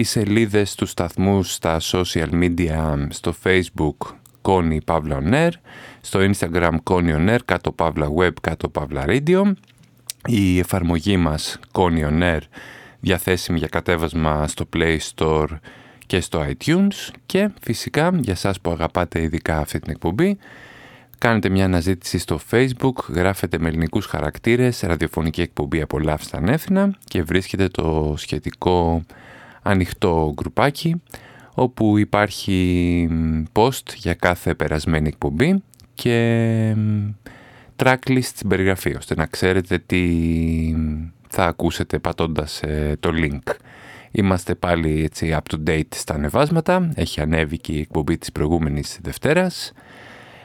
οι σελίδες του σταθμού στα social media, στο facebook Connie Pavla On στο instagram Connie On Air, κάτω Pavla Web, κάτω Pavla Radio, η εφαρμογή μας Connie On Air, διαθέσιμη για κατέβασμα στο Play Store και στο iTunes. Και φυσικά για σας που αγαπάτε ειδικά αυτή την εκπομπή κάνετε μια αναζήτηση στο facebook, γράφετε με ελληνικούς χαρακτήρες, ραδιοφωνική εκπομπή απολαύστα ανέθινα και βρίσκετε το σχετικό ανοιχτό γκρουπάκι όπου υπάρχει post για κάθε περασμένη εκπομπή και tracklist στην περιγραφή ώστε να ξέρετε τι θα ακούσετε πατώντας ε, το link. Είμαστε πάλι έτσι up to date στα ανεβάσματα, έχει ανέβει και η εκπομπή της προηγούμενης Δευτέρας.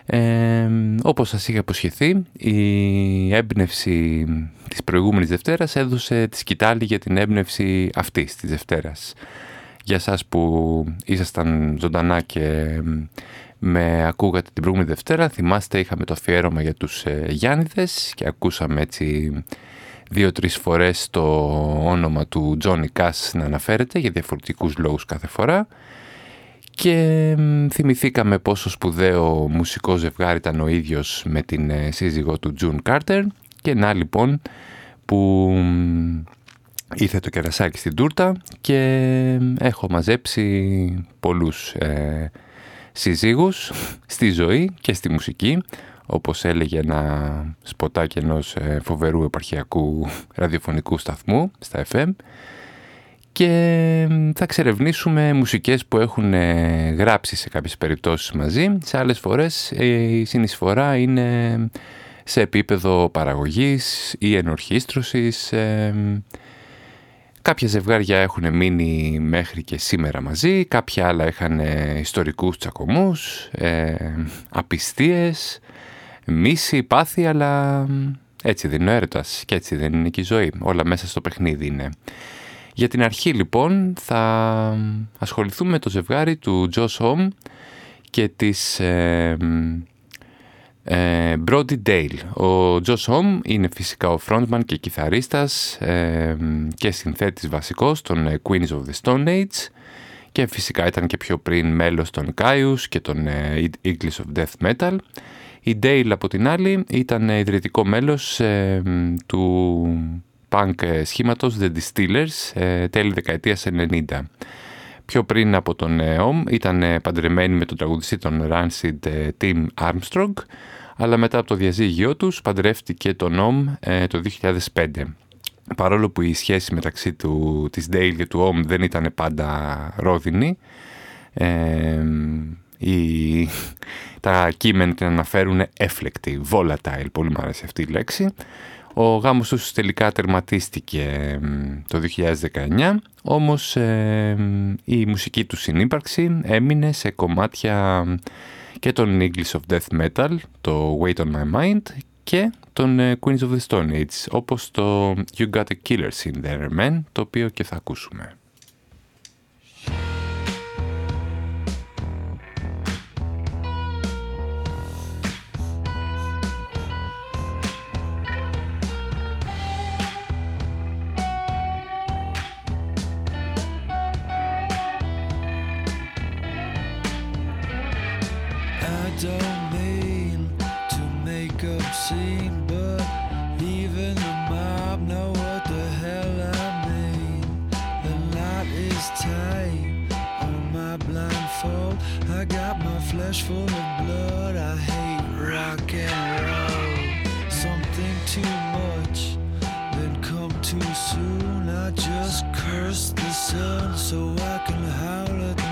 Ε, όπως σας είχα υποσχεθεί, η έμπνευση της προηγούμενης Δευτέρας έδωσε τη σκητάλη για την έμπνευση αυτής της Δευτέρας. Για σας που ήσασταν ζωντανά και με ακούγατε την προηγούμενη Δευτέρα, θυμάστε είχαμε το αφιέρωμα για τους ε, Γιάννηδες και ακούσαμε έτσι δύο-τρεις φορές το όνομα του Τζόνι Κάς να αναφέρεται για διαφορετικούς λόγους κάθε φορά και θυμηθήκαμε πόσο σπουδαίο μουσικός ζευγάρι ήταν ο ίδιος με την ε, σύζυγό του Τζουν Κάρτερ. Και να λοιπόν που ήρθε το κερασάκι στην τούρτα και έχω μαζέψει πολλούς ε, συζύγους στη ζωή και στη μουσική όπως έλεγε ένα σποτάκι ενός ε, φοβερού επαρχιακού ραδιοφωνικού σταθμού στα FM και θα εξερευνήσουμε μουσικές που έχουν ε, γράψει σε κάποιες περιπτώσεις μαζί. Σε άλλες φορές ε, η συνεισφορά είναι σε επίπεδο παραγωγής ή ενορχίστρωσης. Ε, κάποια ζευγάρια έχουν μείνει μέχρι και σήμερα μαζί, κάποια άλλα είχαν ιστορικούς τσακωμούς, απιστίες, μίση, πάθη, αλλά έτσι δεν είναι ο έρωτας και έτσι δεν είναι και η ζωή. Όλα μέσα στο παιχνίδι είναι. Για την αρχή λοιπόν θα ασχοληθούμε με το ζευγάρι του Josh Home και της ε, ε, Brody Dale. Ο Josh Home είναι φυσικά ο frontman και κιθαρίστας ε, και συνθέτης βασικός των ε, Queens of the Stone Age και φυσικά ήταν και πιο πριν μέλος των Caius και των ε, Eagles of Death Metal. Η Dale από την άλλη ήταν ιδρυτικό μέλος του punk ε, σχήματος The Distillers ε, τέλη δεκαετίας 90. Πιο πριν από τον ΟΜ ήταν ε, παντρεμένοι με τον τραγουδιστή των Rancid Tim Armstrong, αλλά μετά από το διαζύγιο τους παντρεύτηκε τον ΟΜ το 2005. Παρόλο που η σχέση μεταξύ του, της Dale και του ΟΜ δεν ήταν πάντα ρόδινη, ε, τα κείμενα την αναφέρουν έφλεκτη, volatile, πολύ μου αρέσει αυτή η λέξη. Ο γάμος τους τελικά τερματίστηκε το 2019, όμως η μουσική του συνύπαρξη έμεινε σε κομμάτια και των English of Death Metal, το Wait on My Mind και των ε, Queens of the Stone Age, όπως το You Got a Killer in There Man, το οποίο και θα ακούσουμε. Flesh full of blood. I hate rock and roll. Something too much, then come too soon. I just curse the sun so I can howl at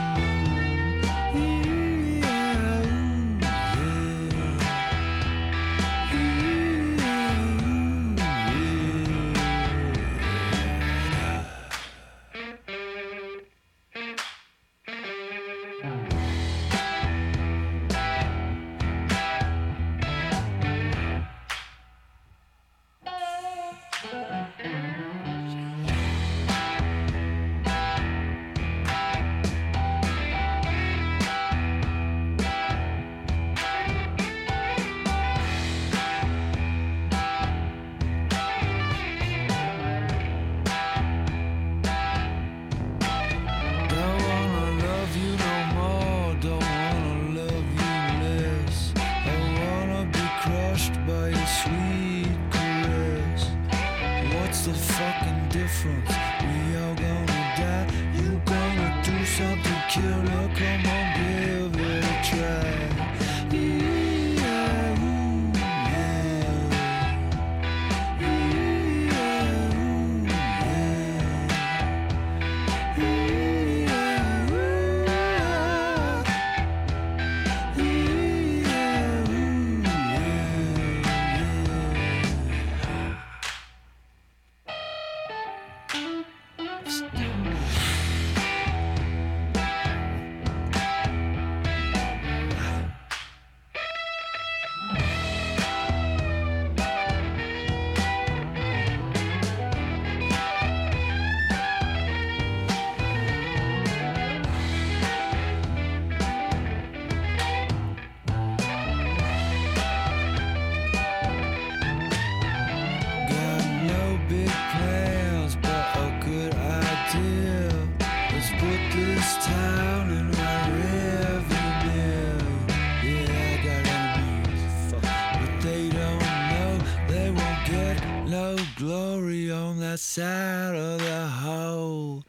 no glory on that side of the hole.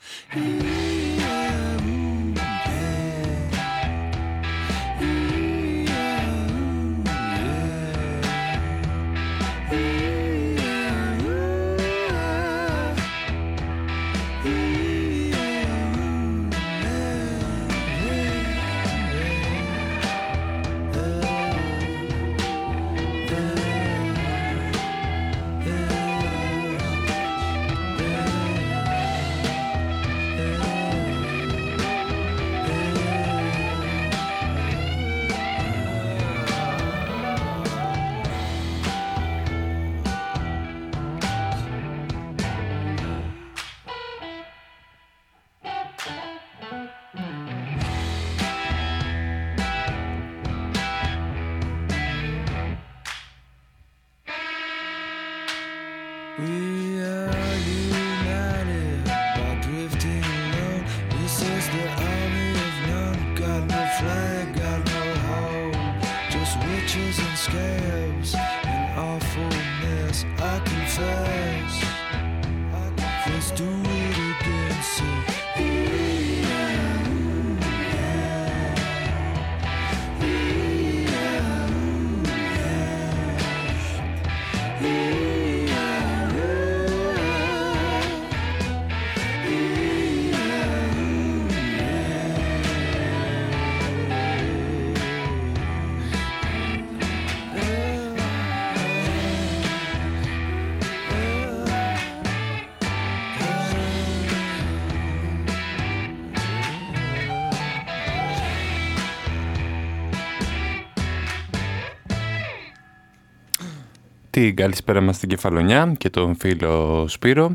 Την καλησπέρα μας στην Κεφαλονιά και τον φίλο Σπύρο.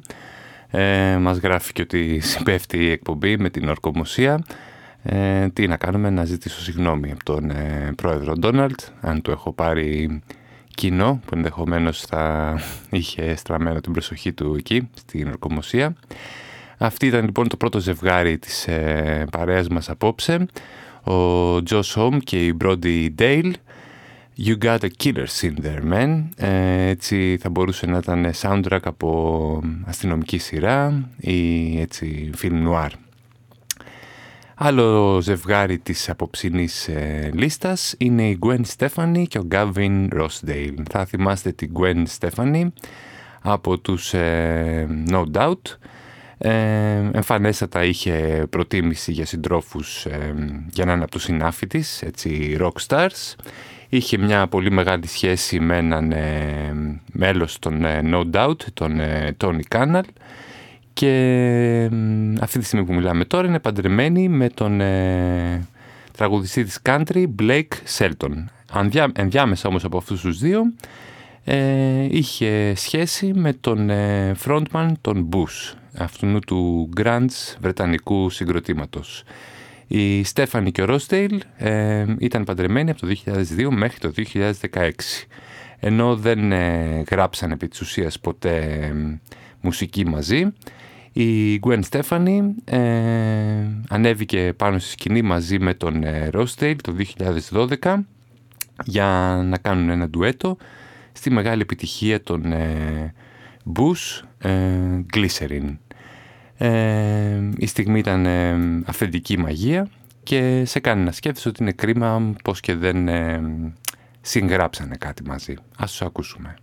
Ε, μας γράφει και ότι συμπέφτει η εκπομπή με την ορκομοσία. Ε, τι να κάνουμε, να ζητήσω συγγνώμη από τον ε, πρόεδρο Ντόναλτ, αν του έχω πάρει κοινό που ενδεχομένως θα είχε στραμμένο την προσοχή του εκεί, στην ορκομοσία. Αυτή ήταν λοιπόν το πρώτο ζευγάρι της ε, παρέας μας απόψε. Ο Τζο Σόμ και η Μπρόντι Ντέιλ You Got a Killer Scene There Man. Ε, έτσι θα μπορούσε να ήταν soundtrack από αστυνομική σειρά ή έτσι film noir. Άλλο ζευγάρι της απόψινής ε, λίστας είναι η Gwen Stefani και ο Gavin Rossdale. Θα θυμάστε την Gwen Stefani από τους ε, No Doubt. Ε, εμφανέστατα είχε προτίμηση για συντρόφους ε, για να είναι από τους συνάφη της, έτσι rock stars. Είχε μια πολύ μεγάλη σχέση με έναν ε, μέλος των ε, No Doubt, τον ε, Tony Canal και αυτή τη στιγμή που μιλάμε τώρα είναι παντρεμένη με τον ε, τραγουδιστή της country Blake Shelton. Ανδιά, ενδιάμεσα όμως από αυτούς τους δύο είχε σχέση με τον frontman τον Bush, αυτού του grunge βρετανικού συγκροτήματος. Η Στέφανη και ο Ρόστεϊλ ε, ήταν παντρεμένοι από το 2002 μέχρι το 2016. Ενώ δεν ε, γράψαν επί της ουσίας ποτέ ε, μουσική μαζί, η Gwen Στέφανη ανέβηκε πάνω στη σκηνή μαζί με τον Ρόστεϊλ το 2012 για να κάνουν ένα ντουέτο στη μεγάλη επιτυχία των Bush Glycerin. Ε, η στιγμή ήταν ε, αυθεντική μαγεία και σε κάνει να σκέφτεσαι ότι είναι κρίμα πως και δεν ε, συγγράψανε κάτι μαζί. Ας τους ακούσουμε.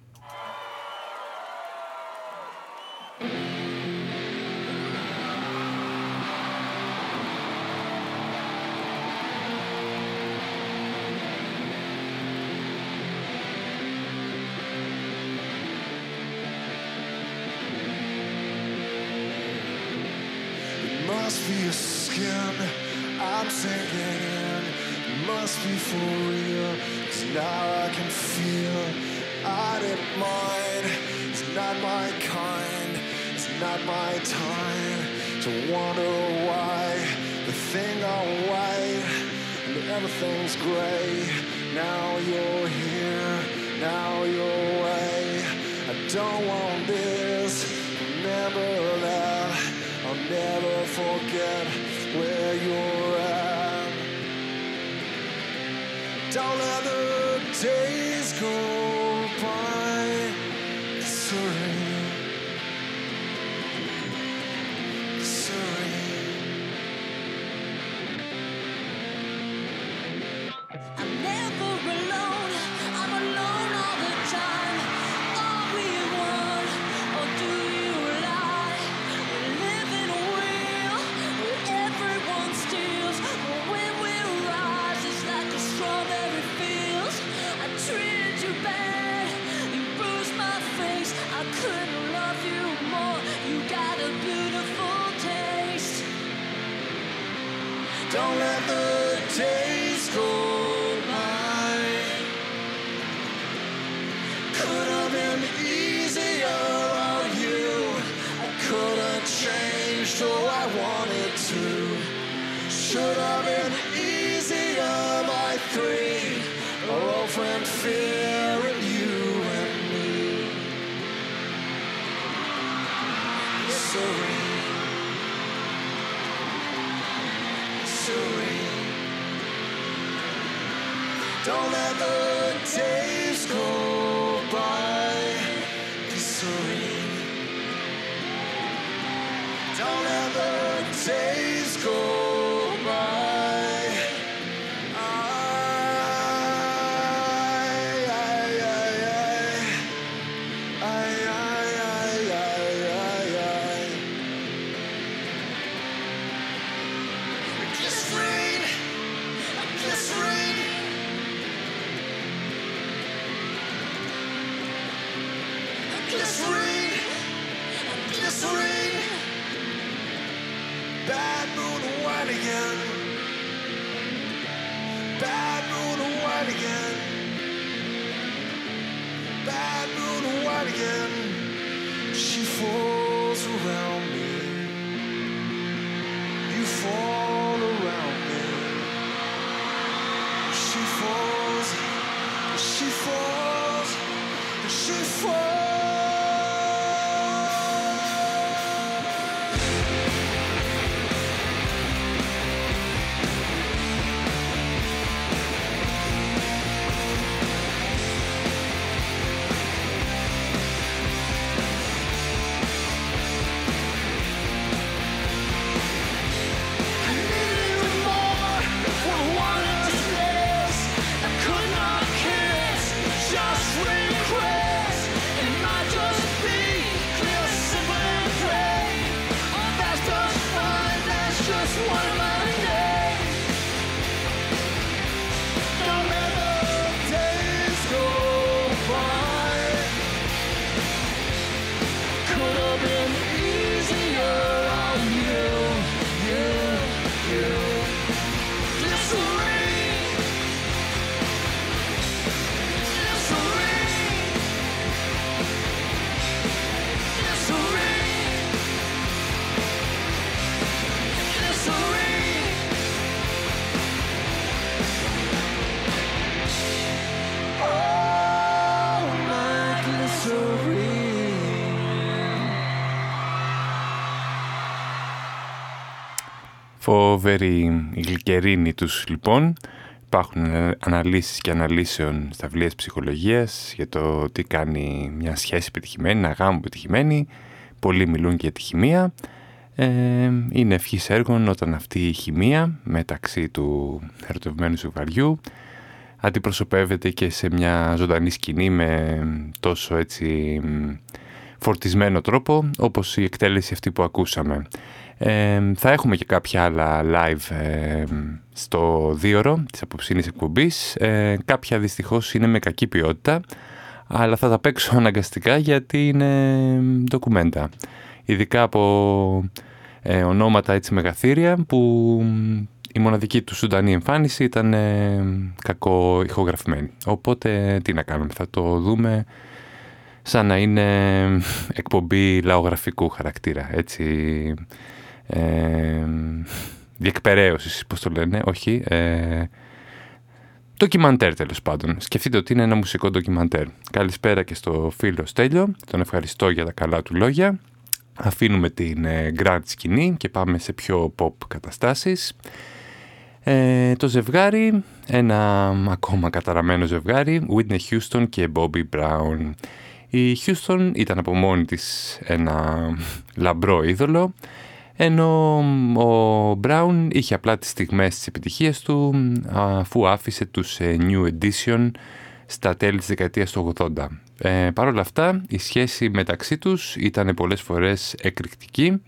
Φοβερή η γλυκερίνη τους λοιπόν. Υπάρχουν αναλύσεις και αναλύσεων στα βιβλία ψυχολογίας για το τι κάνει μια σχέση πετυχημένη, ένα γάμο πετυχημένη. Πολλοί μιλούν και για τη χημεία. Ε, είναι ευχής έργων όταν αυτή η χημεία μεταξύ του ερωτευμένου ζευγαριού αντιπροσωπεύεται και σε μια ζωντανή σκηνή με τόσο έτσι φορτισμένο τρόπο όπως η εκτέλεση αυτή που ακούσαμε. Ε, θα έχουμε και κάποια άλλα live ε, στο δίωρο της απόψινής εκπομπής. Ε, κάποια δυστυχώς είναι με κακή ποιότητα, αλλά θα τα παίξω αναγκαστικά γιατί είναι ντοκουμέντα. Ειδικά από ε, ονόματα έτσι μεγαθύρια που η μοναδική του Σουντανή εμφάνιση ήταν ε, κακό ηχογραφημένη. Οπότε τι να κάνουμε, θα το δούμε σαν να είναι εκπομπή λαογραφικού χαρακτήρα, έτσι ε, διεκπαιρέωσης, πώς το λένε, όχι, ε, ντοκιμαντέρ τέλος πάντων. Σκεφτείτε ότι είναι ένα μουσικό ντοκιμαντέρ. Καλησπέρα και στο φίλο Στέλιο, τον ευχαριστώ για τα καλά του λόγια. Αφήνουμε την ε, grand σκηνή και πάμε σε πιο pop καταστάσεις. Ε, το ζευγάρι, ένα ακόμα καταραμένο ζευγάρι, Whitney Houston και Bobby Brown. Η Houston ήταν από μόνη της ένα λαμπρό είδωλο, ενώ ο Brown είχε απλά τις στιγμές της επιτυχίας του αφού άφησε τους ε, New Edition στα τέλη της δεκαετίας του 80. Ε, Παρ' όλα αυτά, η σχέση μεταξύ τους ήταν πολλές φορές εκρηκτική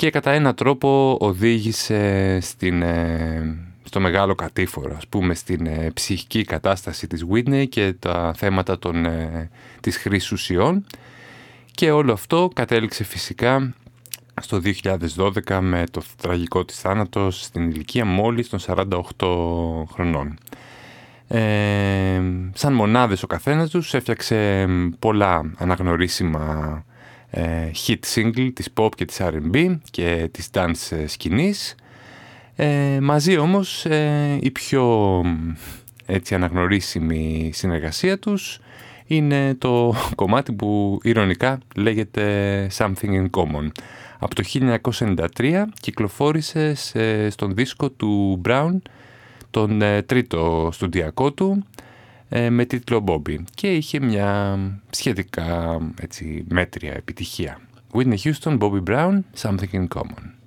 και κατά έναν τρόπο οδήγησε στην, ε, στο μεγάλο κατήφορο, ας πούμε, στην ε, ψυχική κατάσταση της Whitney και τα θέματα των, ε, της χρήσης ουσιών. Και όλο αυτό κατέληξε φυσικά στο 2012 με το τραγικό της θάνατος στην ηλικία μόλις των 48 χρονών. Ε, σαν μονάδες ο καθένας τους έφτιαξε πολλά αναγνωρίσιμα ε, hit single της pop και της R&B και της dance σκηνής. Ε, μαζί όμως ε, η πιο έτσι αναγνωρίσιμη συνεργασία τους είναι το κομμάτι που ηρωνικά λέγεται Something in Common. Από το 1993 κυκλοφόρησε στον δίσκο του Brown τον ε, τρίτο στοντιακό του ε, με τίτλο Bobby και είχε μια σχετικά έτσι, μέτρια επιτυχία. Whitney Houston, Bobby Brown, Something in Common.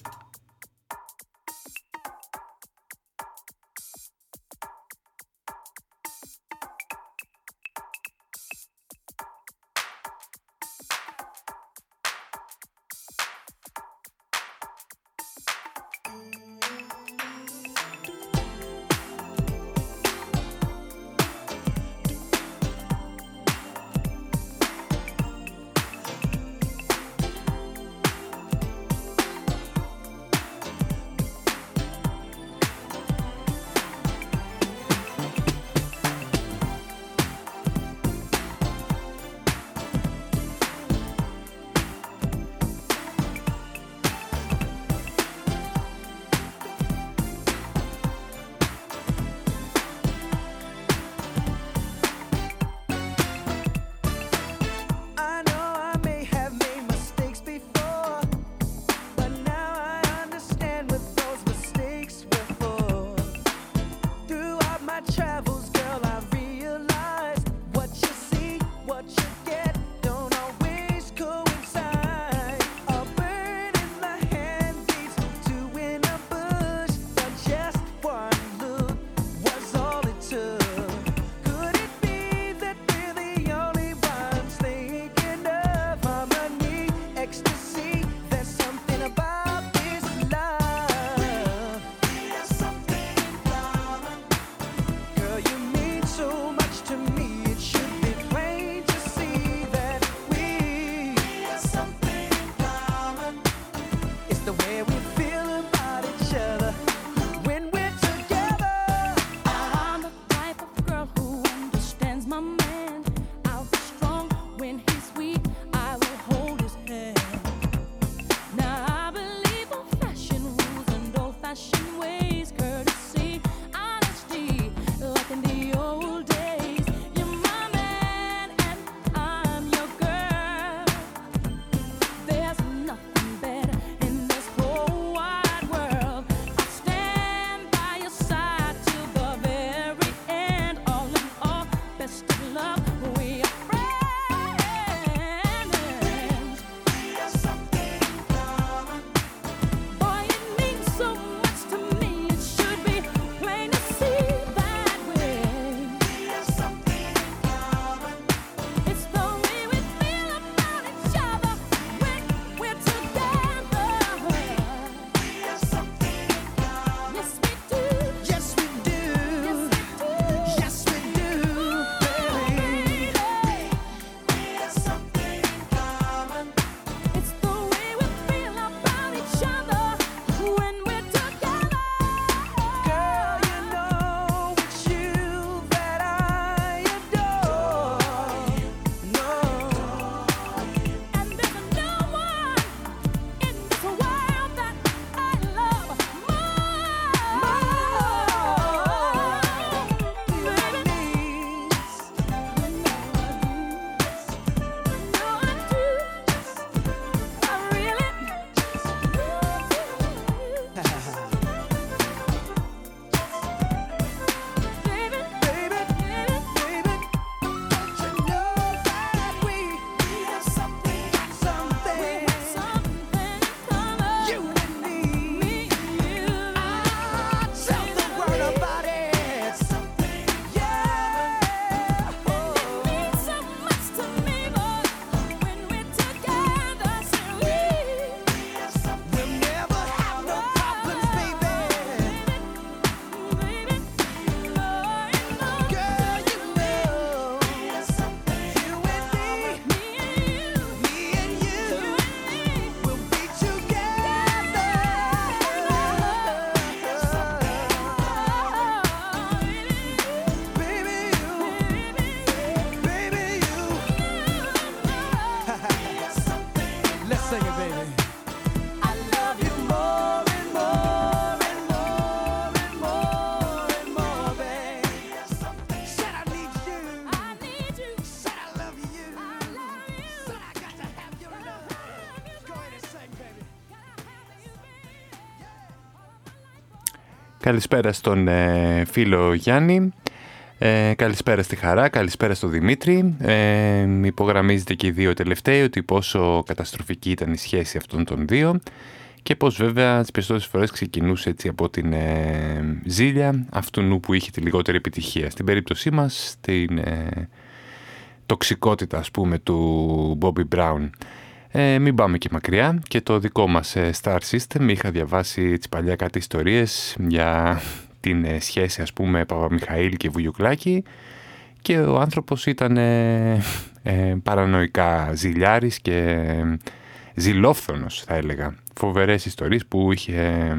Καλησπέρα στον ε, φίλο Γιάννη. Ε, καλησπέρα στη Χαρά, καλησπέρα στο Δημήτρη. Ε, υπογραμμίζετε και οι δύο τελευταίοι ότι πόσο καταστροφική ήταν η σχέση αυτών των δύο και πως βέβαια τις περισσότερες φορές ξεκινούσε έτσι από την ε, ζήλια αυτού που είχε τη λιγότερη επιτυχία. Στην περίπτωσή μας την ε, τοξικότητα ας πούμε του Bobby Brown. Ε, μην πάμε και μακριά και το δικό μας ε, Star System είχα διαβάσει έτσι παλιά κάτι ιστορίες για την ε, σχέση ας πούμε Παπαμιχαήλ και Βουγιουκλάκη και ο άνθρωπος ήταν ε, παρανοϊκά ζηλιάρης και ζηλόφθονος θα έλεγα. Φοβερές ιστορίες που είχε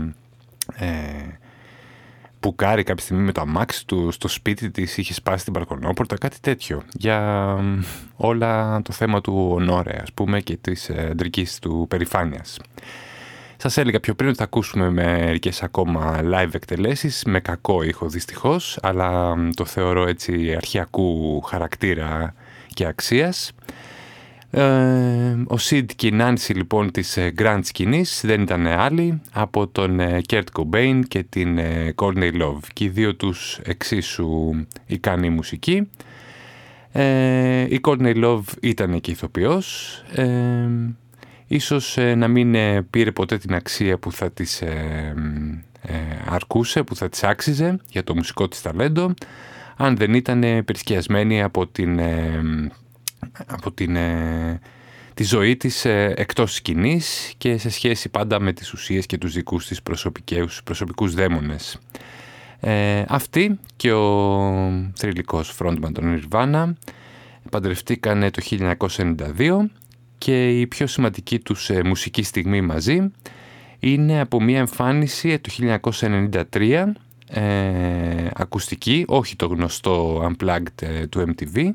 πουκάρει κάποια στιγμή με το αμάξι του στο σπίτι της, είχε σπάσει την παρκονόπορτα, κάτι τέτοιο. Για όλα το θέμα του ονόρε, ας πούμε, και της αντρικής του περηφάνειας. Σας έλεγα πιο πριν ότι θα ακούσουμε μερικές ακόμα live εκτελέσεις, με κακό ήχο δυστυχώς, αλλά το θεωρώ έτσι αρχειακού χαρακτήρα και αξίας. Ε, ο Σιντ και η Νάνση λοιπόν της ε, grunge σκηνής δεν ήταν άλλοι από τον Κερτ Κομπέιν και την Courtney Love και οι δύο τους εξίσου ικανοί μουσικοί. Ε, η Courtney Love ήταν και ηθοποιός, ε, ίσως να μην πήρε ποτέ την αξία που θα της αρκούσε, που θα της άξιζε για το μουσικό της ταλέντο, αν δεν ήταν περισκιασμένη από την από την, ε, τη ζωή της ε, εκτός σκηνής και σε σχέση πάντα με τις ουσίες και τους δικούς της προσωπικούς, προσωπικούς δαίμονες. Ε, αυτή και ο θρηλυκός frontman των Nirvana παντρευτήκαν το 1992 και η πιο σημαντική τους ε, μουσική στιγμή μαζί είναι από μια εμφάνιση το 1993 ακουστική, όχι το γνωστό Unplugged του MTV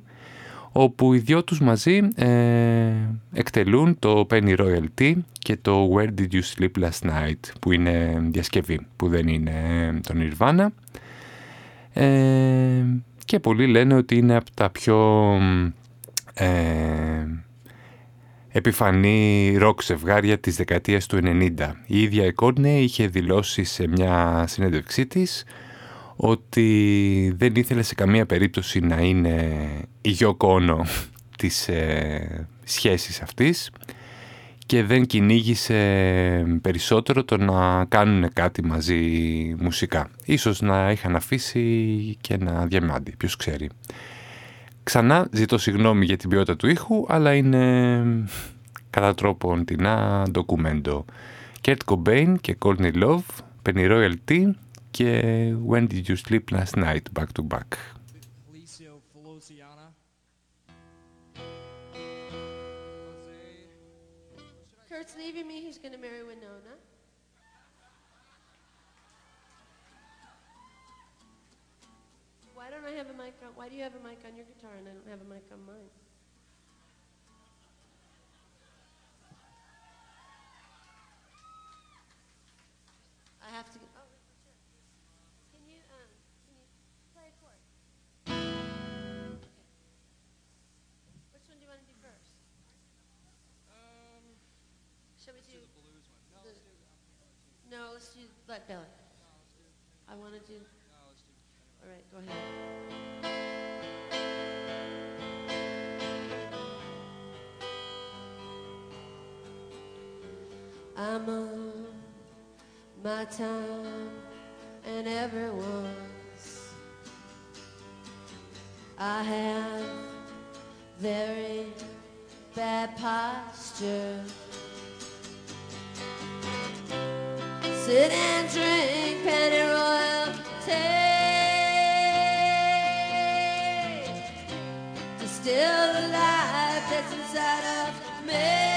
όπου οι δυο τους μαζί ε, εκτελούν το Penny Royalty και το Where Did You Sleep Last Night που είναι διασκευή που δεν είναι το Nirvana ε, και πολλοί λένε ότι είναι από τα πιο ε, επιφανή ροκ ζευγάρια της δεκαετίας του 90. Η ίδια η Courtney είχε δηλώσει σε μια συνέντευξή της ότι δεν ήθελε σε καμία περίπτωση να είναι η γιοκόνο της ε, σχέσης αυτής και δεν κυνήγησε περισσότερο το να κάνουν κάτι μαζί μουσικά. Ίσως να είχαν αφήσει και ένα διαμάντι, ποιος ξέρει. Ξανά ζητώ συγγνώμη για την ποιότητα του ήχου, αλλά είναι κατά τρόπον τεινά ντοκουμέντο. Kurt Cobain και Courtney Love, Penny Royalty, και When Did You Sleep Last Night back to back. Kurt's leaving me, he's going to marry Winona. Why don't I have a mic on? Why do you have a mic on your guitar and I don't have a mic on mine? I have to. let's do I wanted to. All right, go ahead. I'm on my time and everyone's. I have very bad posture. Sit and drink pennyroyal tea to still the life that's inside of me.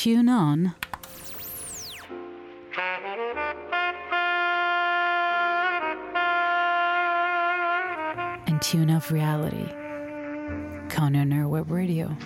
Tune on. And tune of reality. Conan Web Radio.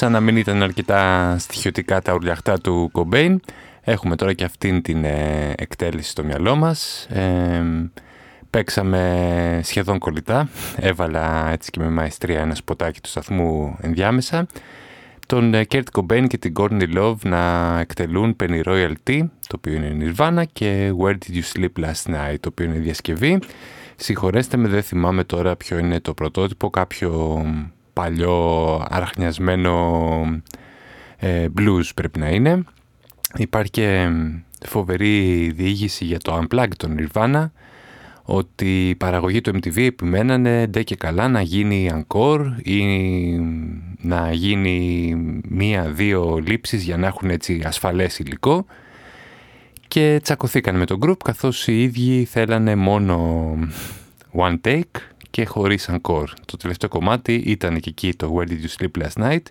Σαν να μην ήταν αρκετά στοιχειωτικά τα ουρλιαχτά του Κομπέιν. Έχουμε τώρα και αυτήν την ε, εκτέλεση στο μυαλό μας. Ε, παίξαμε σχεδόν κολλητά. Έβαλα έτσι και με μαεστρία ένα σποτάκι του σταθμού ενδιάμεσα. τον Kurt Cobain και την Courtney Love να εκτελούν Penny Royalty, το οποίο είναι Nirvana, και Where Did You Sleep Last Night, το οποίο είναι διασκευή. Συγχωρέστε με, δεν θυμάμαι τώρα ποιο είναι το πρωτότυπο, κάποιο παλιό αραχνιασμένο ε, blues πρέπει να είναι. Υπάρχει και φοβερή διήγηση για το Unplugged των Nirvana, ότι η παραγωγή του MTV επιμένανε ντε και καλά να γίνει encore ή να γίνει μία-δύο λήψεις για να έχουν έτσι ασφαλές υλικό και τσακωθήκαν με τον group καθώς οι ίδιοι θέλανε μόνο one take και χωρίς encore. Το τελευταίο κομμάτι ήταν και εκεί το Where Did You Sleep Last Night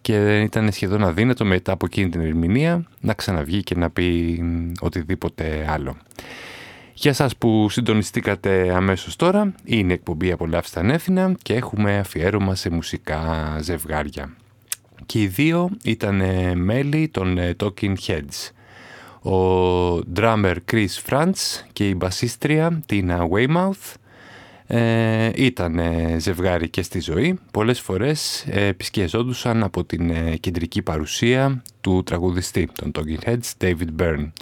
και ήταν σχεδόν αδύνατο μετά από εκείνη την ερμηνεία να ξαναβγεί και να πει οτιδήποτε άλλο. Για σας που συντονιστήκατε αμέσως τώρα, είναι εκπομπή «Απολαύστα ανέθινα» και έχουμε αφιέρωμα σε μουσικά ζευγάρια. Και οι δύο ήταν μέλη των ε, Talking Heads. Ο drummer Chris Frantz και η μπασίστρια Tina Weymouth ε, ήταν ζευγάρι και στη ζωή. Πολλές φορές ε, επισκιαζόντουσαν από την ε, κεντρική παρουσία του τραγουδιστή των Talking Heads, David Byrne.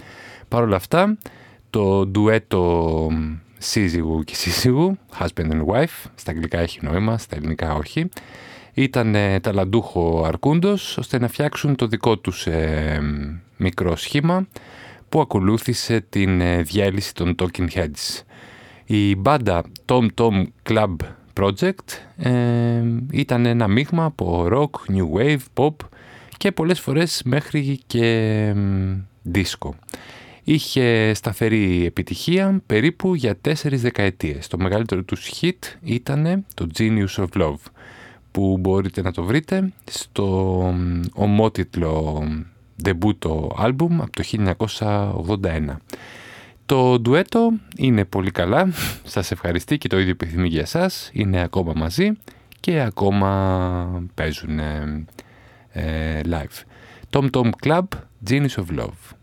Παρ' όλα αυτά, το ντουέτο σύζυγου και σύζυγου, husband and wife, στα αγγλικά έχει νόημα, στα ελληνικά όχι, ήταν ε, ταλαντούχο αρκούντος ώστε να φτιάξουν το δικό τους ε, μικρό σχήμα που ακολούθησε την ε, διέλυση των Talking Heads. Η μπάντα Tom Tom Club Project ε, ήταν ένα μείγμα από rock, new wave, pop και πολλές φορές μέχρι και disco είχε σταθερή επιτυχία περίπου για τέσσερις δεκαετίες. Το μεγαλύτερο τους hit ήταν το Genius of Love που μπορείτε να το βρείτε στο ομότιτλο debut άλμπουμ από το 1981. Το ντουέτο είναι πολύ καλά, σας ευχαριστεί και το ίδιο επιθυμεί για σας, είναι ακόμα μαζί και ακόμα παίζουν ε, live. Tom Tom Club, Genius of Love.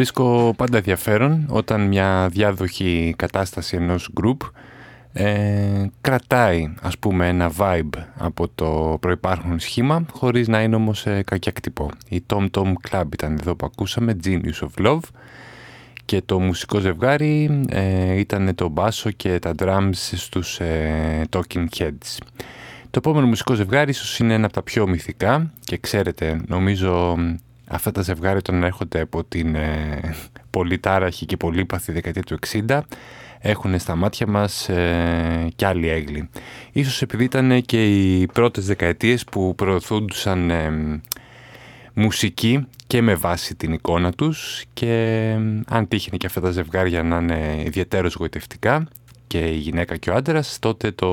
Βρίσκω πάντα ενδιαφέρον όταν μια διάδοχη κατάσταση ενός group ε, κρατάει ας πούμε ένα vibe από το προϋπάρχον σχήμα χωρίς να είναι όμως ε, κακιακτυπό. Η Tom Tom Club ήταν εδώ που ακούσαμε, Genius of Love και το μουσικό ζευγάρι ε, ήταν το μπάσο και τα drums στους ε, Talking Heads. Το επόμενο μουσικό ζευγάρι ίσως είναι ένα από τα πιο μυθικά και ξέρετε νομίζω αυτά τα ζευγάρια όταν έρχονται από την ε, πολύ τάραχη και πολύ παθή δεκαετία του 60 έχουν στα μάτια μας ε, κι άλλοι έγκλη. Ίσως επειδή ήταν και οι πρώτες δεκαετίες που προωθούντουσαν ε, μουσική και με βάση την εικόνα τους και ε, αν τύχαινε και αυτά τα ζευγάρια να είναι ιδιαίτερως γοητευτικά και η γυναίκα και ο άντρας τότε το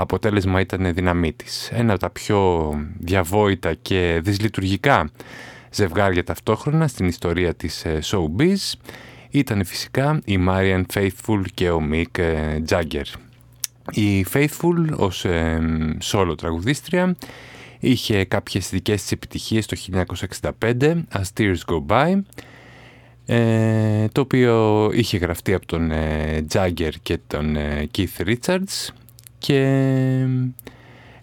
αποτέλεσμα ήταν δυναμίτης. Ένα από τα πιο διαβόητα και δυσλειτουργικά ζευγάρια ταυτόχρονα στην ιστορία της ε, showbiz ήταν φυσικά η Marian Faithful και ο Mick ε, Jagger. Η Faithful ως ε, solo τραγουδίστρια είχε κάποιες δικές της επιτυχίες το 1965, As Tears Go By, το οποίο είχε γραφτεί από τον Jagger και τον Keith Richards και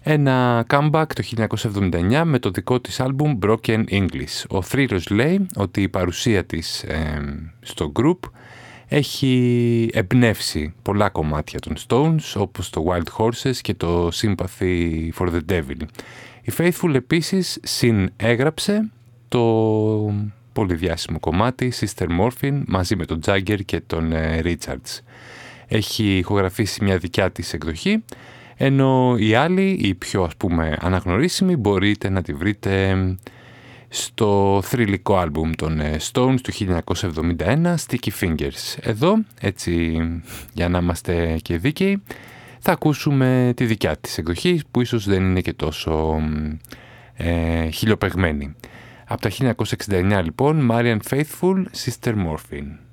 ένα comeback το 1979 με το δικό της άλμπουμ Broken English. Ο θρύλος λέει ότι η παρουσία της στο group έχει εμπνεύσει πολλά κομμάτια των Stones όπως το Wild Horses και το Sympathy for the Devil. Η Faithful επίσης συνέγραψε το πολυδιάσημο κομμάτι Sister Morphine μαζί με τον Jagger και τον ε, Richards έχει ηχογραφήσει μια δικιά της εκδοχή, ενώ η άλλη, η πιο ας πούμε αναγνωρίσιμη, μπορείτε να τη βρείτε στο θρηλυκό άλμπουμ των ε, Stones του 1971, Sticky Fingers. Εδώ, έτσι για να είμαστε και δίκαιοι, θα ακούσουμε τη δικιά της εκδοχή που ίσως δεν είναι και τόσο ε, χιλιοπεγμένη. Από τα 1969 λοιπόν, Marian Faithful, Sister Morphine.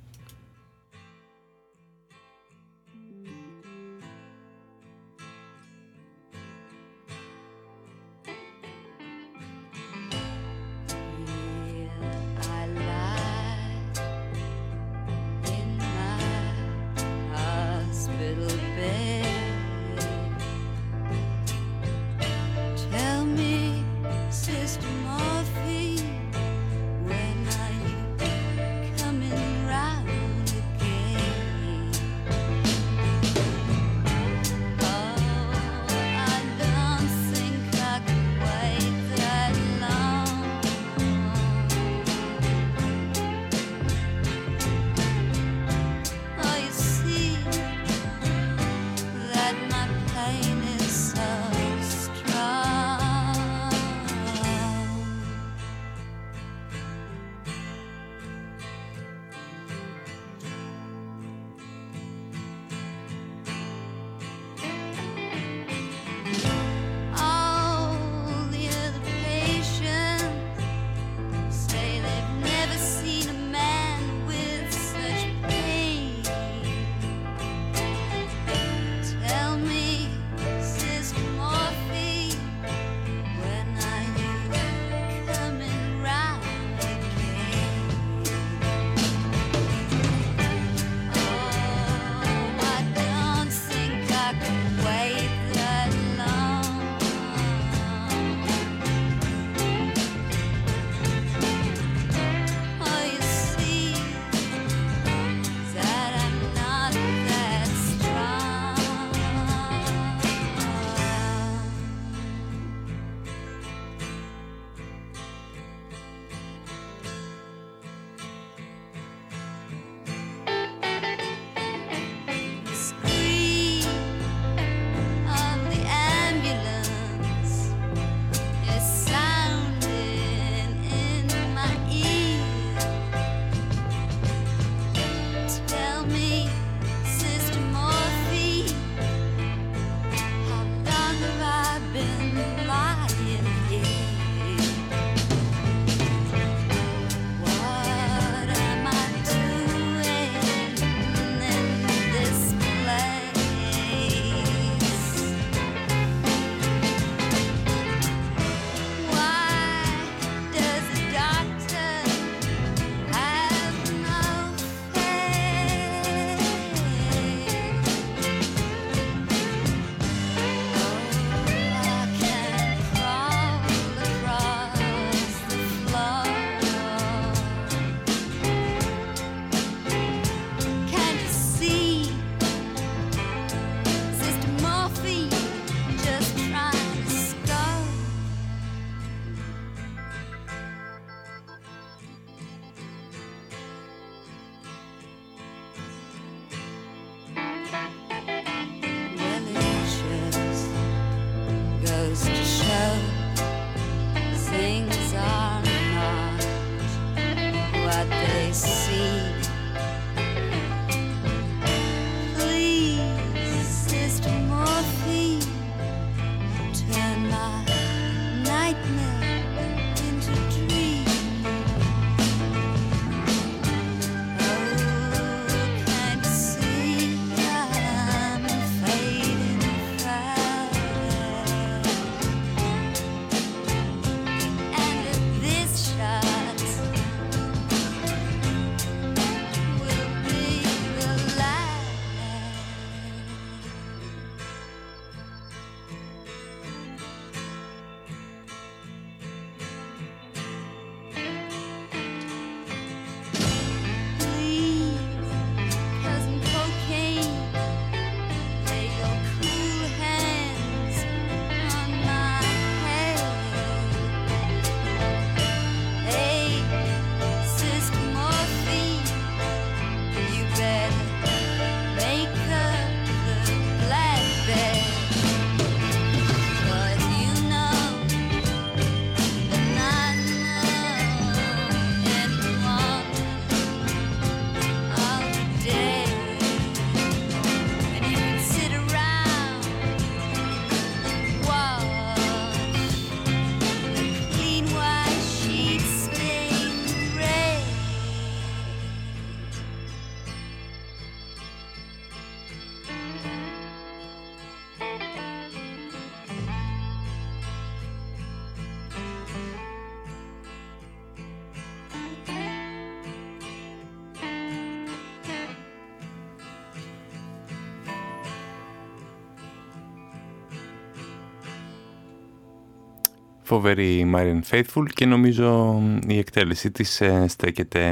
Φοβερή Marian Faithful και νομίζω η εκτέλεση της ε, στέκεται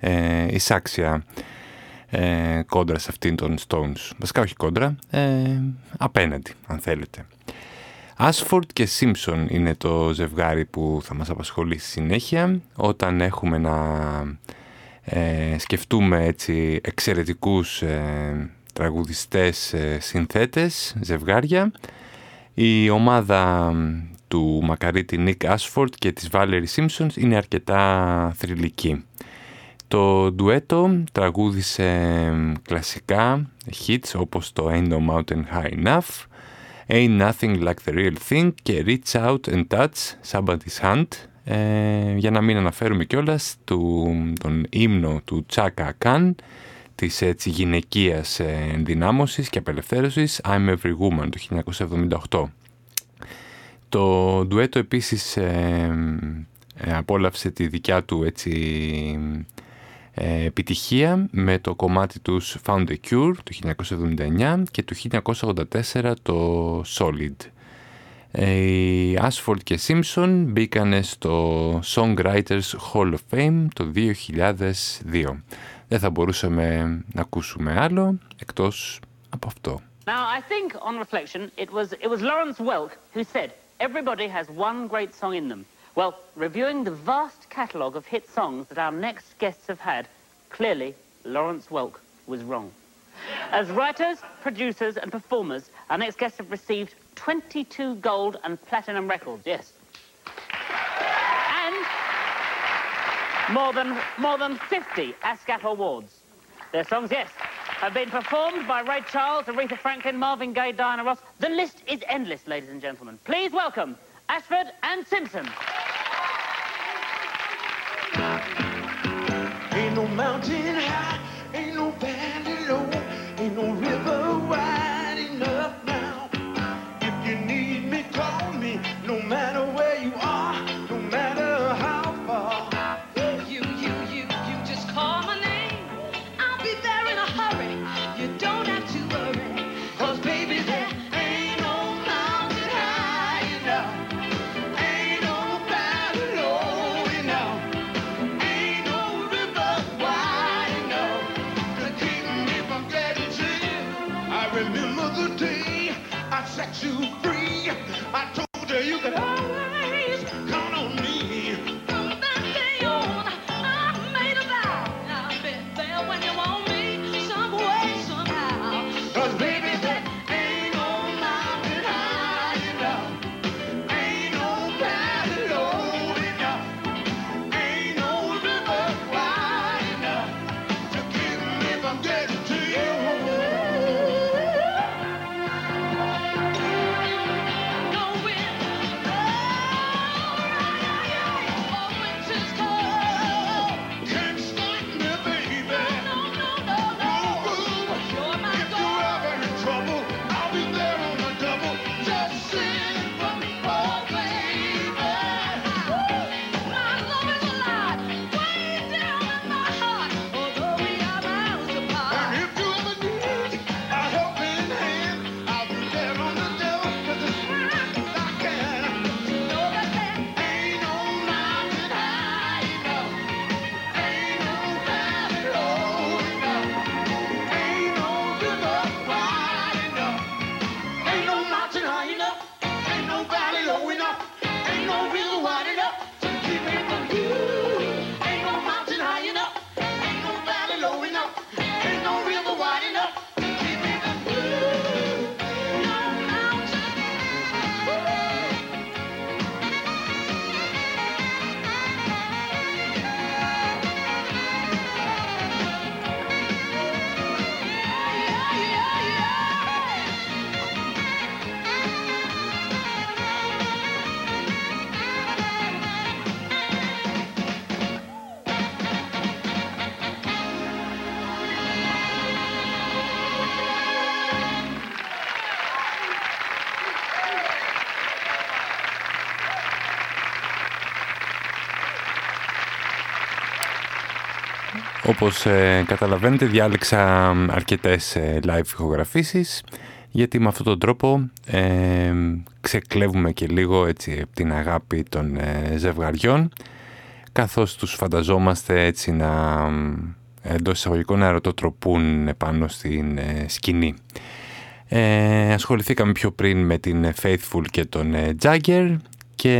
ε, εισάξια ε, κόντρα σε αυτήν των Stones. Βασικά όχι κόντρα, ε, απέναντι αν θέλετε. Ashford και Simpson είναι το ζευγάρι που θα μας απασχολήσει συνέχεια όταν έχουμε να ε, σκεφτούμε έτσι εξαιρετικούς ε, τραγουδιστές ε, συνθέτες, ζευγάρια. Η ομάδα του μακαρίτη Nick Ashford και της Valerie Simpson είναι αρκετά θρηλυκή. Το ντουέτο τραγούδισε κλασικά hits όπως το Ain't No Mountain High Enough, Ain't Nothing Like The Real Thing και Reach Out and Touch Somebody's Hand ε, για να μην αναφέρουμε κιόλας του, τον ύμνο του Τσάκα Καν της έτσι γυναικείας ενδυνάμωσης και απελευθέρωσης I'm Every Woman του 1978. Το ντουέτο επίσης ε, ε, απόλαυσε τη δικιά του έτσι ε, επιτυχία με το κομμάτι τους Found a Cure του 1979 και του 1984 το Solid. Ε, οι Asphalt και Simpson μπήκανε στο Songwriters Hall of Fame το 2002. Δεν θα μπορούσαμε να ακούσουμε άλλο εκτός από αυτό. Now, I think, on reflection, it was, it was Lawrence Welk who said, everybody has one great song in them. Well, reviewing the vast catalogue of hit songs that our next guests have had, clearly Lawrence Welk was wrong. As writers, producers and performers, our next guests have received 22 gold and platinum records, yes. And more than, more than 50 ASCAP awards. Their songs, yes, have been performed by Ray Charles, Aretha Franklin, Marvin Gaye, Diana Ross. The list is endless, ladies and gentlemen. Please welcome Ashford and Simpson. Ain't no mountain high, ain't no valley Όπως ε, καταλαβαίνετε διάλεξα αρκετές ε, live ηχογραφήσεις. γιατί με αυτόν τον τρόπο ε, ξεκλέβουμε και λίγο έτσι από την αγάπη των ε, ζευγαριών καθώς τους φανταζόμαστε έτσι να εντός εισαγωγικών να ερωτοτροπούν πάνω στην ε, σκηνή. Ε, ασχοληθήκαμε πιο πριν με την Faithful και τον ε, Jagger και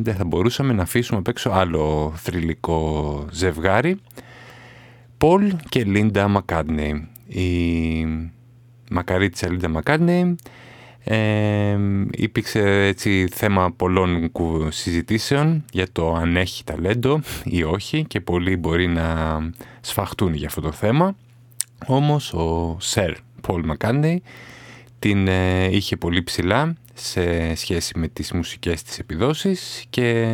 δεν θα μπορούσαμε να αφήσουμε απ' έξω άλλο θρηλυκό ζευγάρι Paul και Linda McCartney. Η μακαρίτσα Linda McCartney ε, υπήρξε έτσι θέμα πολλών συζητήσεων για το αν έχει ταλέντο ή όχι και πολλοί μπορεί να σφαχτούν για αυτό το θέμα. Όμως ο Sir Paul McCartney την ε, είχε πολύ ψηλά σε σχέση με τις μουσικές της επιδόσεις και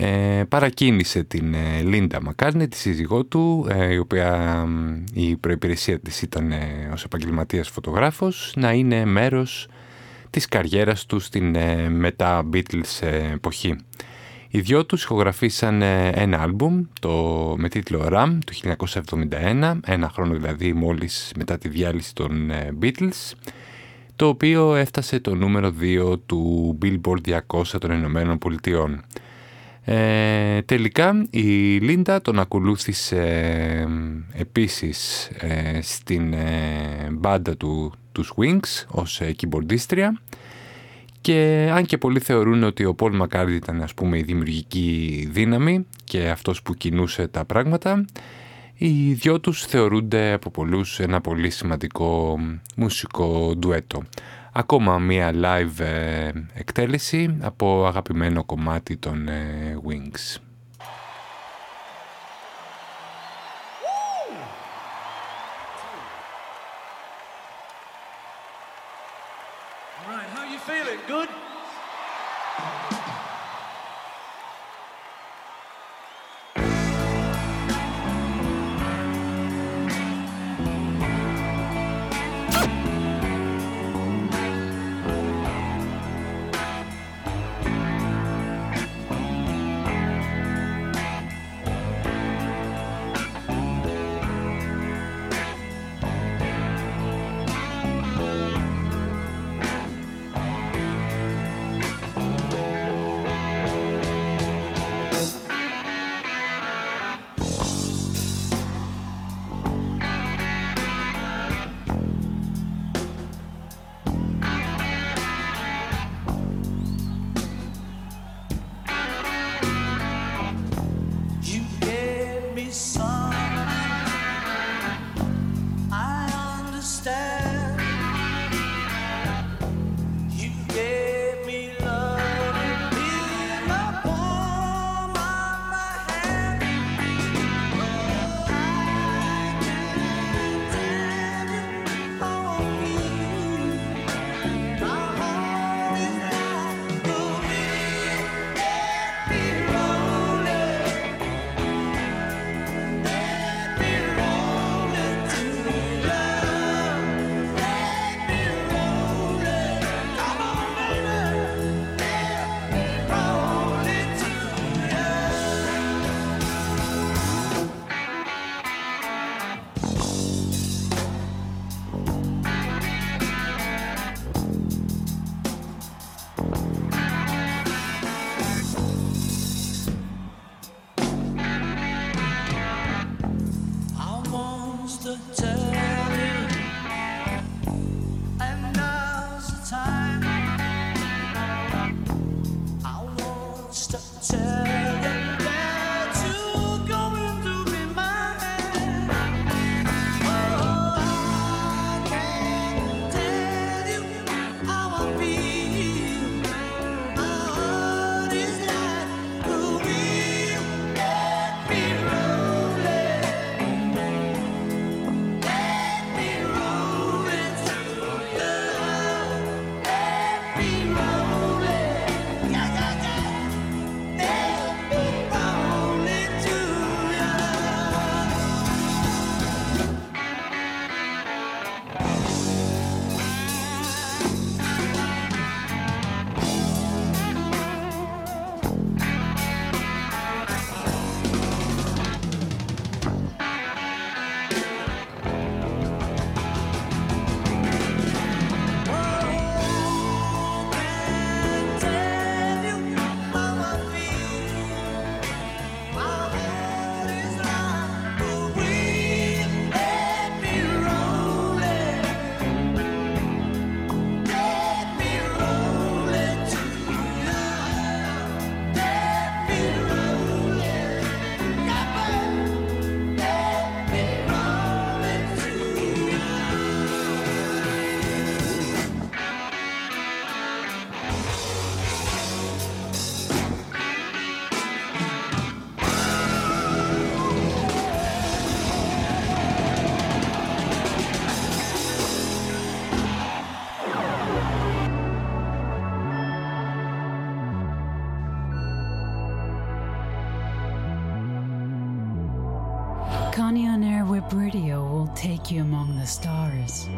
ε, παρακίνησε την ε, Λίντα Μακάρνη, τη σύζυγό του, ε, η οποία η προϋπηρεσία της ήταν ε, ως επαγγελματίας φωτογράφος, να είναι μέρος της καριέρας του στην μετά Beatles εποχή. Οι δυο τους ηχογραφήσαν ένα άλμπουμ το, με τίτλο Ram του 1971, ένα χρόνο δηλαδή μόλις μετά τη διάλυση των Beatles, το οποίο έφτασε το νούμερο 2 του Billboard 200 των Ηνωμένων Πολιτειών. Ε, τελικά η Λίντα τον ακολούθησε ε, επίσης ε, στην ε, μπάντα του, του Wings ως ε, και αν και πολλοί θεωρούν ότι ο Πολ Μακάρδι ήταν ας πούμε η δημιουργική δύναμη και αυτός που κινούσε τα πράγματα οι δυο τους θεωρούνται από πολλούς ένα πολύ σημαντικό μουσικό ντουέτο. Ακόμα μία live ε, εκτέλεση από αγαπημένο κομμάτι των ε, Wings. Stars.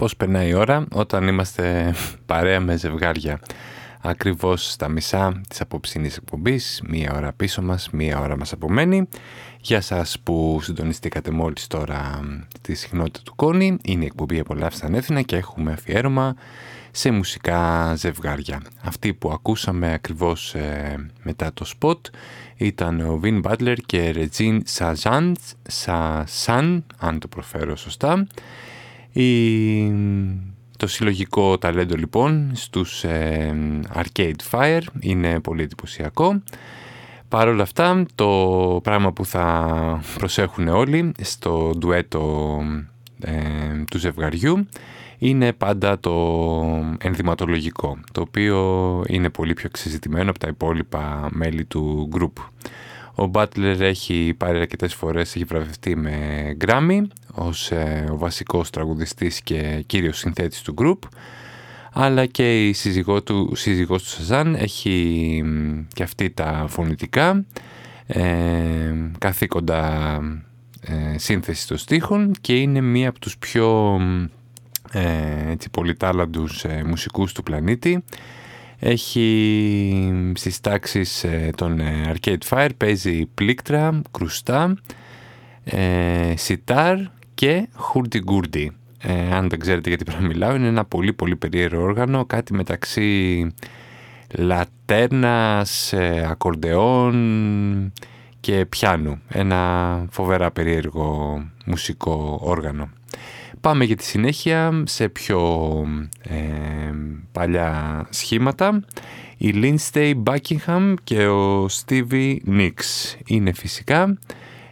Πώς περνάει η ώρα όταν είμαστε παρέα με ζευγάρια. Ακριβώς στα μισά της αποψινής εκπομπής, μία ώρα πίσω μας, μία ώρα μας απομένει. Για σας που συντονιστήκατε μόλις τώρα στη συχνότητα του Κόνη, είναι η εκπομπή «Απολαύστε ανεύθυνα» και έχουμε αφιέρωμα σε μουσικά ζευγάρια. Αυτή που ακούσαμε ακριβώς ε, μετά το σποτ ήταν ο Win Butler και Régine Chassagne, Σαζάν, αν το προφέρω σωστά. Η, το συλλογικό ταλέντο λοιπόν στους ε, Arcade Fire είναι πολύ εντυπωσιακό. Παρ' όλα αυτά, το πράγμα που θα προσέχουν όλοι στο ντουέτο ε, του ζευγαριού είναι πάντα το ενδυματολογικό, το οποίο είναι πολύ πιο εξεζητημένο από τα υπόλοιπα μέλη του group. Ο Μπάτλερ έχει πάρει αρκετές φορές, έχει βραβευτεί με Grammy ως ε, ο βασικός τραγουδιστής και κύριος συνθέτης του group, αλλά και η σύζυγό του, σύζυγός του Σαζάν έχει και αυτή τα φωνητικά, ε, καθήκοντα ε, σύνθεσης των στίχων και είναι μία από τους πιο ε, έτσι, πολυτάλαντους ε, μουσικούς του πλανήτη. Έχει στις τάξεις ε, των ε, Arcade Fire, παίζει πλήκτρα, κρουστά, ε, σιτάρ και χουρτι-γκουρτι. Ε, αν δεν ξέρετε γιατί πρέπει να μιλάω, είναι ένα πολύ πολύ περίεργο όργανο, κάτι μεταξύ λατέρνας, ε, ακορντεόν και πιάνου. Ένα φοβερά περίεργο μουσικό όργανο. Πάμε για τη συνέχεια σε πιο ε, παλιά σχήματα. Η Lindsay Buckingham και ο Stevie Nicks είναι φυσικά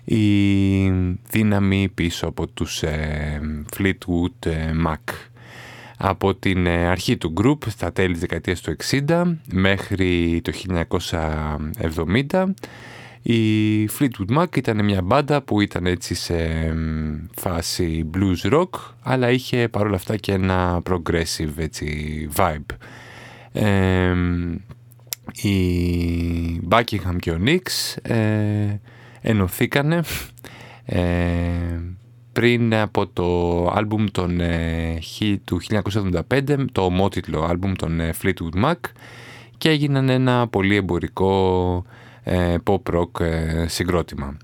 η δύναμη πίσω από τους ε, Fleetwood ε, Mac. Από την ε, αρχή του group, στα τέλη της δεκαετίας του 60 μέχρι το 1970 η Fleetwood Mac ήταν μια μπάντα που ήταν έτσι σε φάση blues rock αλλά είχε παρόλα αυτά και ένα progressive έτσι, vibe. Ε, η Buckingham και ο Nicks ε, ενωθήκανε ε, πριν από το άλμπουμ των, ε, του 1975, το ομότιτλο άλμπουμ των ε, Fleetwood Mac και έγιναν ένα πολύ εμπορικό ε, pop rock ε, συγκρότημα.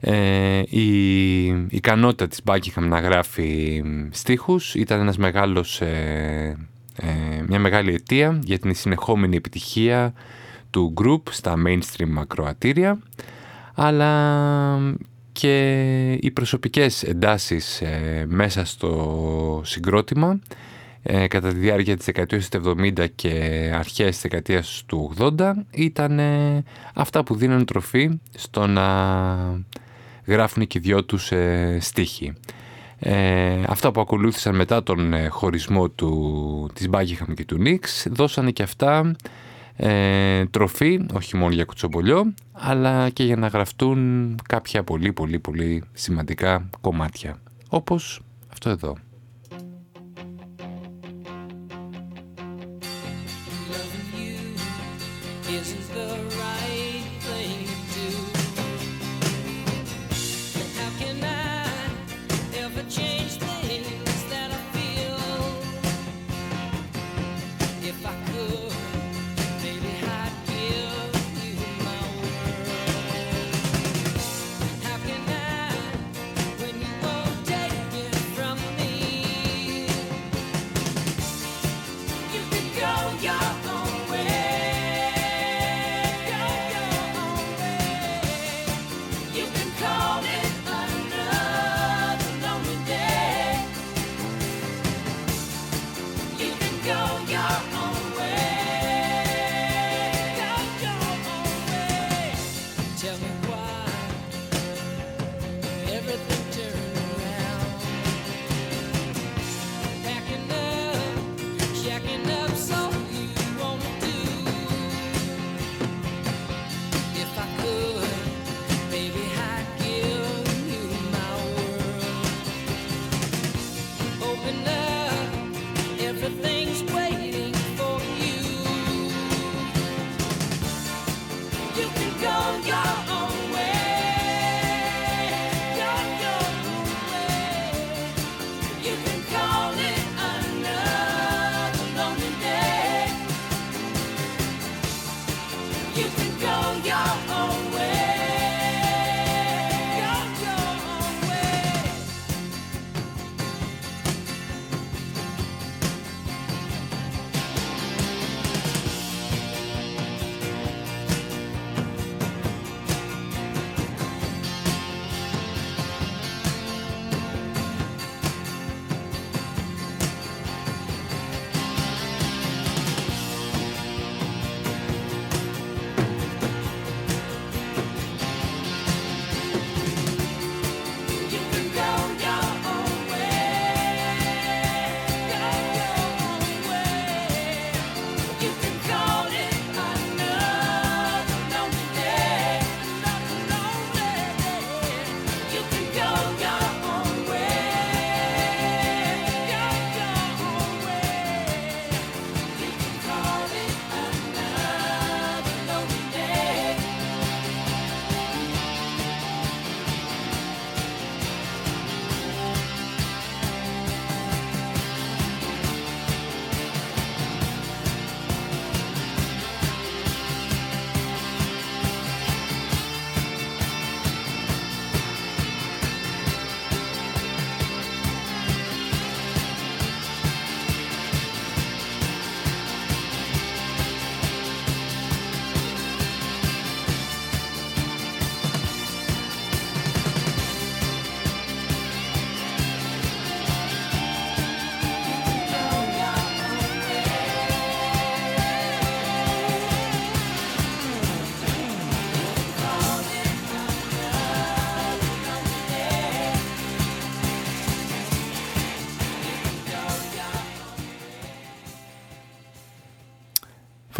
Ε, η ικανότητα της Buckingham να γράφει στίχους ήταν ένας μεγάλος, μια μεγάλη αιτία για την συνεχόμενη επιτυχία του group στα mainstream ακροατήρια αλλά και οι προσωπικές εντάσεις μέσα στο συγκρότημα ε, κατά τη διάρκεια της δεκαετίας του 70 και αρχές της δεκαετίας του 80 ήταν ε, αυτά που δίνουν τροφή στο να γράφουν και οι δυο τους ε, στίχοι. Ε, αυτά που ακολούθησαν μετά τον ε, χωρισμό του, της Μπάγιχαμ και του Νίξ δώσανε και αυτά ε, τροφή, όχι μόνο για κουτσομπολιό, αλλά και για να γραφτούν κάποια πολύ πολύ πολύ σημαντικά κομμάτια. Όπως αυτό εδώ.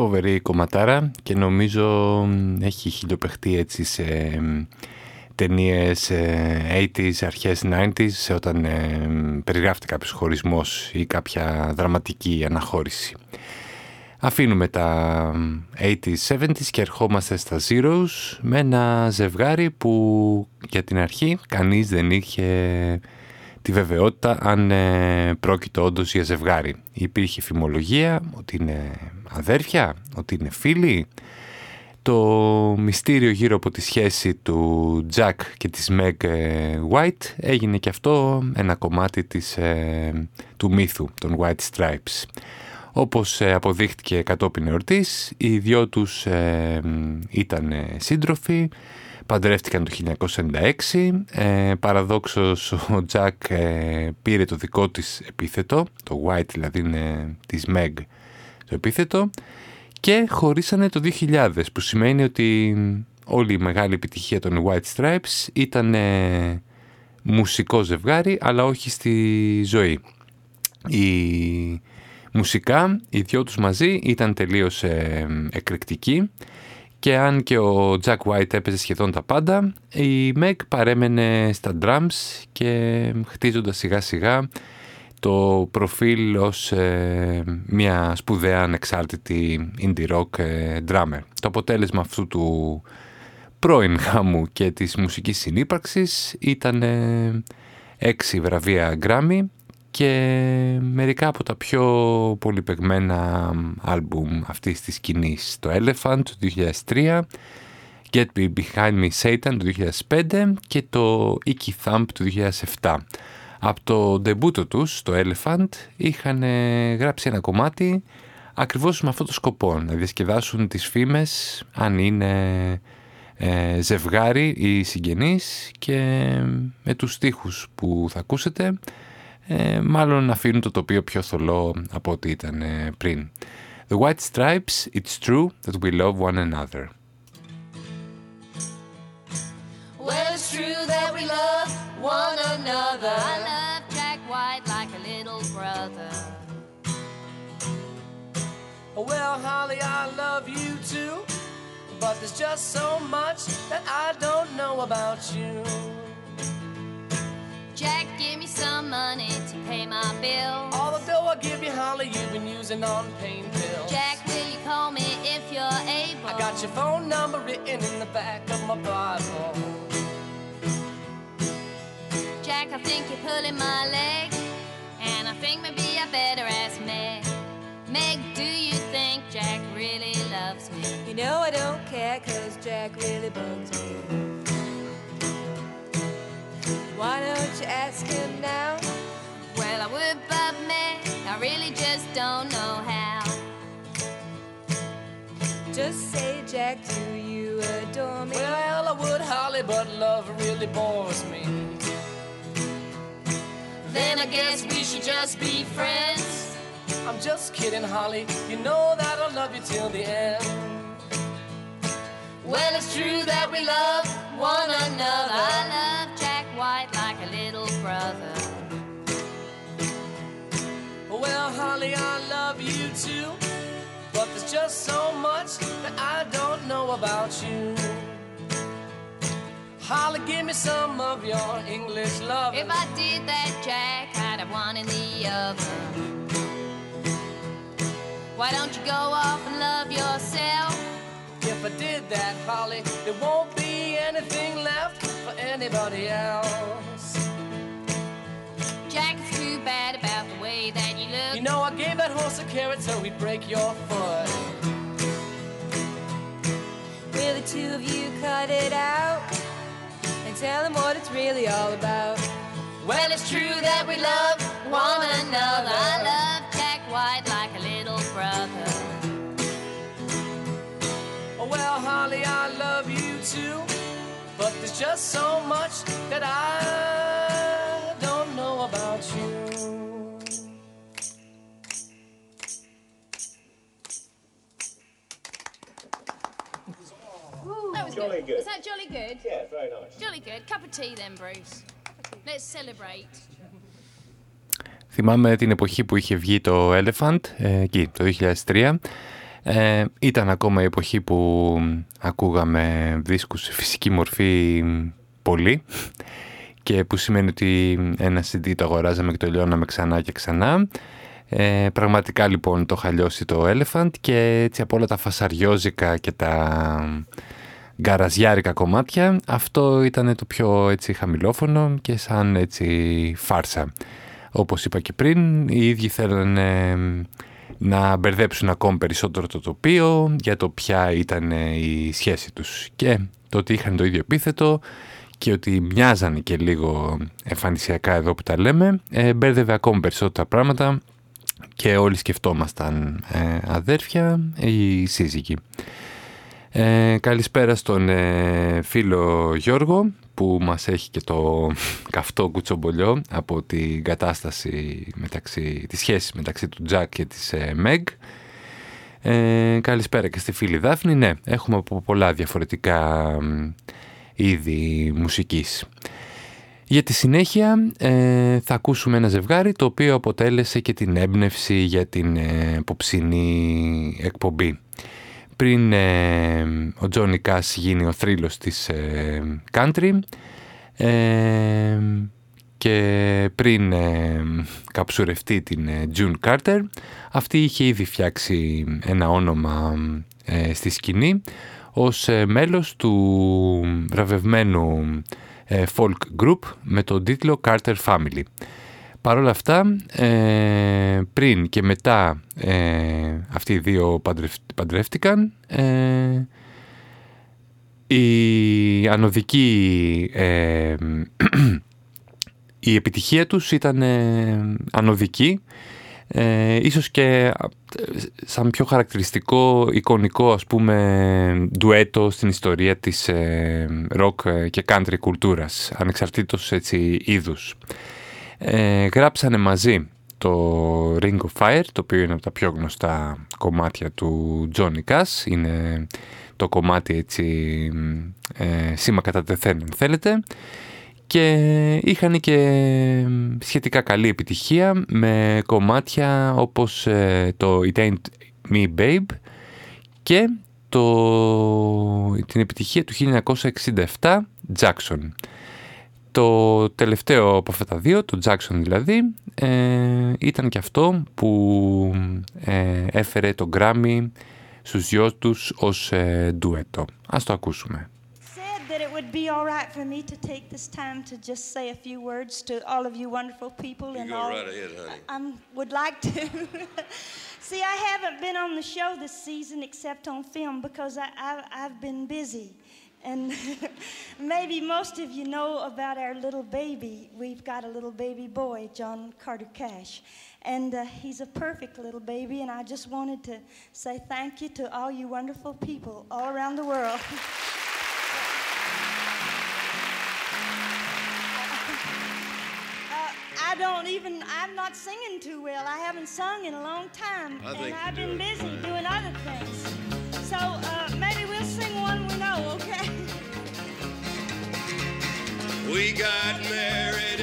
Φοβερή κομματάρα και νομίζω μ, έχει χιλιοπαιχτεί έτσι σε μ, ταινίες ε, 80s, αρχές 90s όταν ε, μ, περιγράφεται κάποιος χωρισμός ή κάποια δραματική αναχώρηση. Αφήνουμε τα 80s, 70s και ερχόμαστε στα Zeros με ένα ζευγάρι που για την αρχή κανείς δεν είχε τη βεβαιότητα αν ε, πρόκειται όντως για ζευγάρι. Υπήρχε φημολογία ότι είναι αδέρφια, ότι είναι φίλοι. Το μυστήριο γύρω από τη σχέση του Jack και της Meg ε, White έγινε και αυτό ένα κομμάτι της, ε, του μύθου των White Stripes. Όπως ε, αποδείχτηκε κατόπιν εορτής, οι δυο τους ε, ήταν ε, σύντροφοι, παντρεύτηκαν το 1996. Ε, παραδόξως ο Τζακ ε, πήρε το δικό της επίθετο, το White δηλαδή είναι της Meg το επίθετο, και χωρίσανε το 2000, που σημαίνει ότι όλη η μεγάλη επιτυχία των White Stripes ήταν ε, μουσικό ζευγάρι, αλλά όχι στη ζωή. Η μουσικά, οι δυο τους μαζί ήταν τελείως ε, εκρηκτικοί και αν και ο Jack White έπαιζε σχεδόν τα πάντα, η Meg παρέμενε στα drums και χτίζοντας σιγά σιγά το προφίλ ως ε, μια σπουδαία ανεξάρτητη indie rock ε, drummer. Το αποτέλεσμα αυτού του πρώην γάμου και της μουσικής συνύπαρξης ήταν ε, έξι βραβεία Grammy και μερικά από τα πιο πολυπεγμένα άλμπουμ αυτής της σκηνής. Το Elephant του 2003, Get Me Behind Me Satan του 2005 και το Icky Thump του 2007. Από το ντεμπούτο τους, το Elephant, είχαν ε, γράψει ένα κομμάτι ακριβώς με αυτό το σκοπό, να διασκεδάσουν τις φήμες αν είναι ε, ζευγάρι ή συγγενείς και με τους στίχους που θα ακούσετε ε, μάλλον να αφήνουν το τοπίο πιο θολό από ό,τι ήταν ε, πριν. The White Stripes, It's True that we love one another. One another. I love Jack White like a little brother. Well, Holly, I love you too. But there's just so much that I don't know about you. Jack, give me some money to pay my bill. All the dough I give you, Holly, you've been using on pain pills. Jack, will you call me if you're able? I got your phone number written in the back of my Bible. Jack, I think you're pulling my leg. And I think maybe I better ask Meg. Meg, do you think Jack really loves me? You know I don't care, cause Jack really bugs me. Why don't you ask him now? Well, I would, but Meg, I really just don't know how. Just say, Jack, do you adore me? Well, I would, Holly, but love really bores me. Then I guess we should just be friends. I'm just kidding, Holly. You know that I'll love you till the end. Well, it's true that we love one another. I love Jack White like a little brother. Well, Holly, I love you too. But there's just so much that I don't know about you. Holly, give me some of your English love. If I did that, Jack, I'd have one in the oven. Why don't you go off and love yourself? If I did that, Holly, there won't be anything left for anybody else. Jack, it's too bad about the way that you look. You know, I gave that horse a carrot so he'd break your foot. Will the two of you cut it out? And tell him what it's really all about. Well, it's true that we love one another. I love Jack White like a little brother. Oh, well, Holly, I love you too. But there's just so much that I don't know about Jolly good. Was that jolly good? Yeah, very nice. Jolly good. Cup of tea then, Bruce. Let's celebrate. Θυμάμαι την εποχή που είχε βγει το Elephant, ε, εκεί, το 2003. Ε, ήταν ακόμα η εποχή που ακούγαμε δίσκους σε φυσική μορφή πολύ και που σημαίνει ότι ένα CD το αγοράζαμε και το λιώναμε ξανά και ξανά. Ε, πραγματικά λοιπόν το χαλιώσει το Elephant και έτσι από όλα τα φασαριόζικα και τα γκαραζιάρικα κομμάτια αυτό ήταν το πιο έτσι χαμηλόφωνο και σαν έτσι φάρσα. Όπως είπα και πριν, οι ίδιοι θέλανε να μπερδέψουν ακόμη περισσότερο το τοπίο για το ποια ήταν η σχέση τους και το ότι είχαν το ίδιο επίθετο και ότι μοιάζανε και λίγο εμφανισιακά εδώ που τα λέμε ε, μπέρδευε ακόμη περισσότερα πράγματα και όλοι σκεφτόμασταν ε, αδέρφια ή σύζυγοι. Ε, καλησπέρα στον ε, φίλο Γιώργο που μας έχει και το καυτό κουτσομπολιό από την κατάσταση μεταξύ, τη σχέση μεταξύ του Τζακ και της ε, Μεγ. Ε, καλησπέρα και στη φίλη Δάφνη. Ναι, έχουμε από πολλά διαφορετικά είδη μουσικής. Για τη συνέχεια ε, θα ακούσουμε ένα ζευγάρι το οποίο αποτέλεσε και την έμπνευση για την ε, ποψινή εκπομπή. Πριν ε, ο Τζόνι Κάς γίνει ο θρύλος της ε, country και πριν καψουρευτεί την June Carter αυτή είχε ήδη φτιάξει ένα όνομα στη σκηνή ως μέλος του βραβευμένου folk group με τον τίτλο Carter Family. Παρ' όλα αυτά, ε, πριν και μετά ε, αυτοί οι δύο παντρεύτηκαν, ε, η ανωδική, ε, η επιτυχία τους ήταν ανωδική, ίσως και σαν πιο χαρακτηριστικό, εικονικό ας πούμε ντουέτο στην ιστορία της rock και country κουλτούρας, ανεξαρτήτως έτσι είδους ε, γράψανε μαζί το Ring of Fire, το οποίο είναι από τα πιο γνωστά κομμάτια του Johnny Cash. Είναι το κομμάτι έτσι ε, σήμα κατά τεθέν, θέλετε. Και είχαν και σχετικά καλή επιτυχία με κομμάτια όπως ε, το It Ain't Me Babe και το, την επιτυχία του 1967 Jackson. Το τελευταίο από αυτά τα δύο, το Jackson δηλαδή, ε, ήταν και αυτό που ε, έφερε το Grammy στους δυο τους ως ε, ντουέτο. Ας το ακούσουμε. that it would be all right for me to take this time to just say a few words to all of you wonderful people You and go all. right ahead, honey. I would like to. See, I haven't been on the show this season except on film because I, I, I've been busy. And maybe most of you know about our little baby. We've got a little baby boy, John Carter Cash. And uh, he's a perfect little baby, and I just wanted to say thank you to all you wonderful people all around the world. Uh, I don't even, I'm not singing too well. I haven't sung in a long time. I and I've been busy doing other things. So uh, know, okay? We got married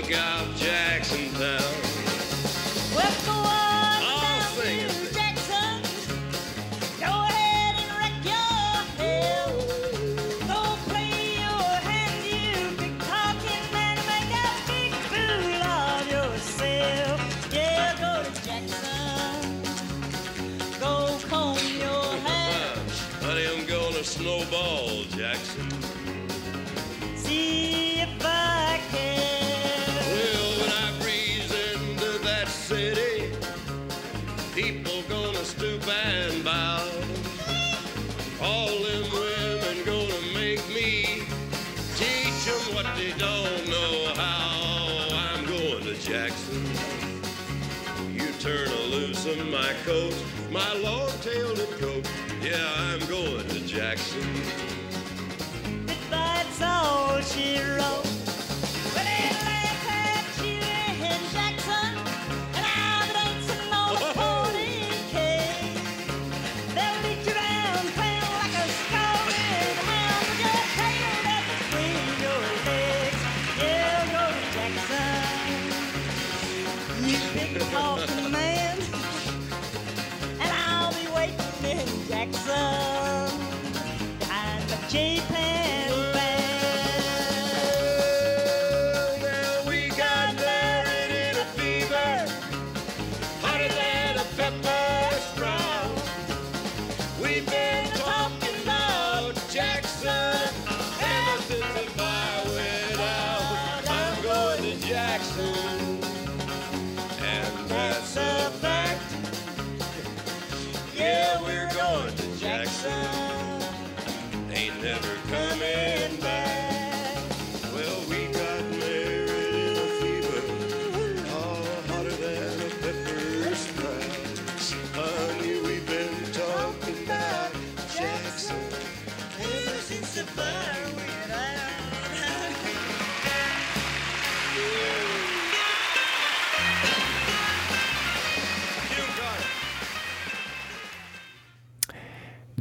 Look out, Jackson Town. coast, my long-tailed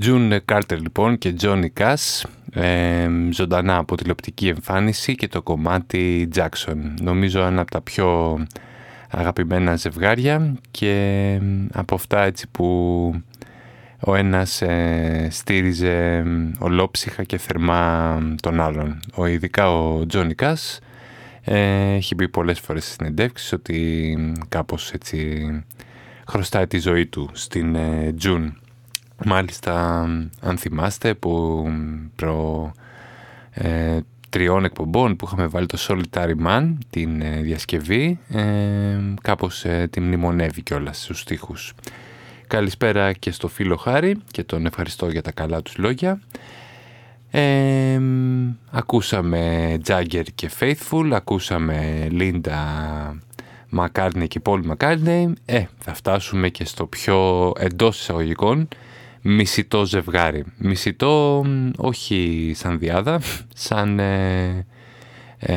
June Carter λοιπόν και Johnny Cash ε, ζωντανά από τηλεοπτική εμφάνιση και το κομμάτι Jackson. Νομίζω ένα από τα πιο αγαπημένα ζευγάρια και από αυτά έτσι που ο ένας ε, στήριζε ολόψυχα και θερμά τον άλλον. Ο, ειδικά ο Johnny Cash ε, έχει πει πολλές φορές στις συνεντεύξεις ότι κάπως έτσι χρωστάει τη ζωή του στην ε, June. Μάλιστα, αν θυμάστε, που προ ε, τριών εκπομπών που είχαμε βάλει το Solitary Man, την ε, διασκευή, ε, κάπως ε, την μνημονεύει κιόλας στους στίχους. Καλησπέρα και στο φίλο Χάρη και τον ευχαριστώ για τα καλά τους λόγια. Ε, ακούσαμε Jagger και Faithful, ακούσαμε Linda McCartney και Paul McCartney. Ε, θα φτάσουμε και στο πιο εντός εισαγωγικών μισητό ζευγάρι. Μισητό όχι σαν δυάδα, σαν ε, ε,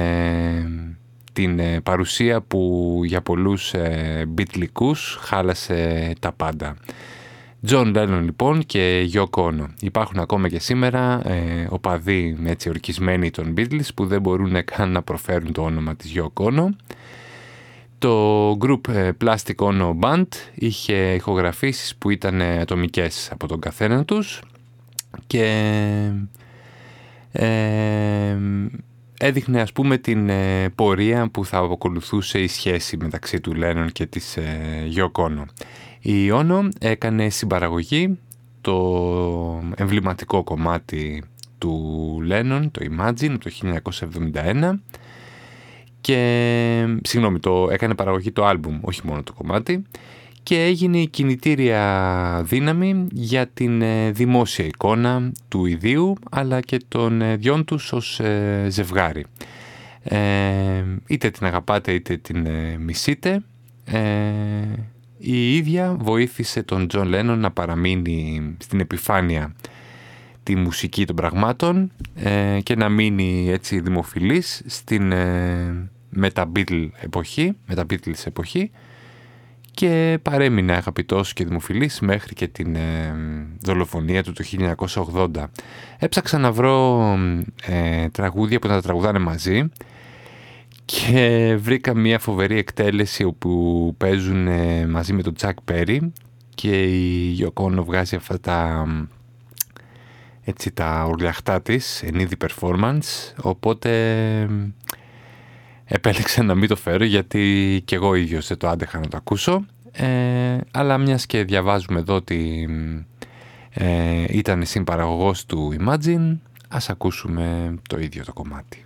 την ε, παρουσία που για πολλούς ε, μπιτλικούς χάλασε τα πάντα. Τζον Lennon λοιπόν και Yoko Ono. Υπάρχουν ακόμα και σήμερα ε, οπαδοί έτσι ορκισμένοι των Beatles που δεν μπορούν καν να προφέρουν το όνομα της Yoko Ono. Το group ε, Plastic Ono Band είχε ηχογραφήσεις που ήταν ε, ατομικές από τον καθένα τους και ε, έδειχνε ας πούμε την ε, πορεία που θα ακολουθούσε η σχέση μεταξύ του Λένον και της ε, Yoko Ono. Η Ono έκανε συμπαραγωγή το εμβληματικό κομμάτι του Lennon, το Imagine, το 1971 και, συγγνώμη, το έκανε παραγωγή το άλμπουμ, όχι μόνο το κομμάτι και έγινε η κινητήρια δύναμη για την ε, δημόσια εικόνα του ιδίου αλλά και των ε, δυο τους ως ε, ζευγάρι. είτε την αγαπάτε είτε την μισείτε. η ίδια βοήθησε τον Τζον Λένον να παραμείνει στην επιφάνεια τη μουσική των πραγμάτων και να μείνει έτσι δημοφιλής στην μετα-Beatles εποχή, μετα-Beatles εποχή και παρέμεινε αγαπητός και δημοφιλής μέχρι και την ε, δολοφονία του το 1980. Έψαξα να βρω ε, τραγούδια που να τα τραγουδάνε μαζί και βρήκα μια φοβερή εκτέλεση όπου παίζουν ε, μαζί με τον Τσακ Πέρι και η Γιωκόνο βγάζει αυτά τα έτσι τα ουρλιαχτά της εν είδη performance οπότε επέλεξα να μην το φέρω γιατί και εγώ ίδιος δεν το άντεχα να το ακούσω ε, αλλά μιας και διαβάζουμε εδώ ότι ε, ήταν συμπαραγωγός του Imagine ας ακούσουμε το ίδιο το κομμάτι.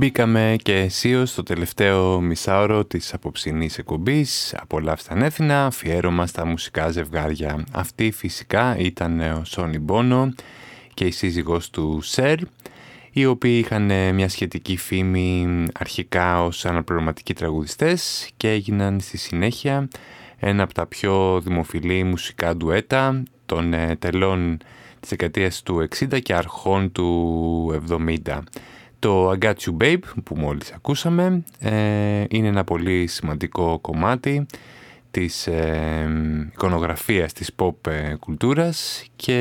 Μπήκαμε και αισίως στο τελευταίο μισάωρο της απόψινής εκπομπής απόλαυσαν έθινα αφιέρωμα στα μουσικά ζευγάρια. Αυτή φυσικά ήταν ο Σόνι Μπόνο και η σύζυγός του Σερ, οι οποίοι είχαν ε, μια σχετική φήμη αρχικά ως αναπληρωματικοί τραγουδιστές και έγιναν στη συνέχεια ένα από τα πιο δημοφιλή μουσικά ντουέτα των ε, τελών της δεκαετίας του 60 και αρχών του 70. Το I Got You Babe που μόλις ακούσαμε ε, είναι ένα πολύ σημαντικό κομμάτι της ε, εικονογραφίας της pop ε, κουλτούρας και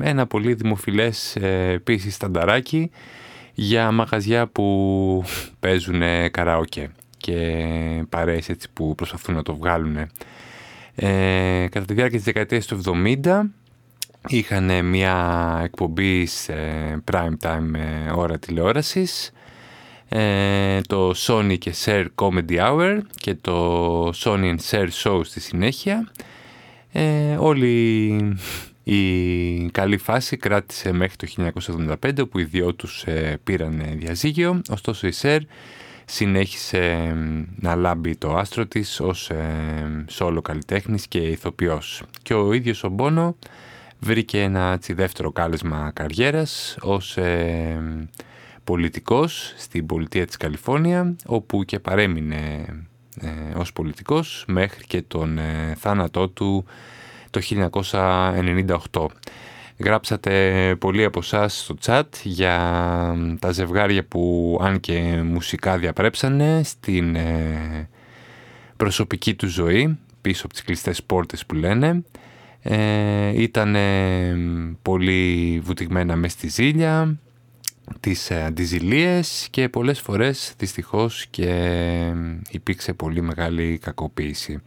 ένα πολύ δημοφιλές ε, τανταράκι στανταράκι για μαγαζιά που παίζουν ε, καραόκε και παρέες που προσπαθούν να το βγάλουν. Ε, κατά τη διάρκεια της δεκαετίας του 70 είχαν μια εκπομπή σε prime time ε, ώρα τηλεόρασης ε, το Sony και Share Comedy Hour και το Sony and Share Show στη συνέχεια ε, όλη η καλή φάση κράτησε μέχρι το 1975 όπου οι δυο τους ε, πήραν διαζύγιο ωστόσο η Share συνέχισε να λάμπει το άστρο της ως ε, σόλο καλλιτέχνης και ηθοποιός. Και ο ίδιος ο Μπόνο βρήκε ένα έτσι, δεύτερο κάλεσμα καριέρας ως ε, πολιτικός στην πολιτεία της Καλιφόρνια όπου και παρέμεινε ε, ως πολιτικός μέχρι και τον ε, θάνατό του το 1998. Γράψατε πολλοί από εσάς στο chat για τα ζευγάρια που αν και μουσικά διαπρέψανε στην ε, προσωπική του ζωή πίσω από τις κλειστές πόρτες που λένε. Ε, ήταν πολύ βουτηγμένα μες στη ζήλια, τις αντιζηλίες και πολλές φορές δυστυχώς και υπήρξε πολύ μεγάλη κακοποίηση.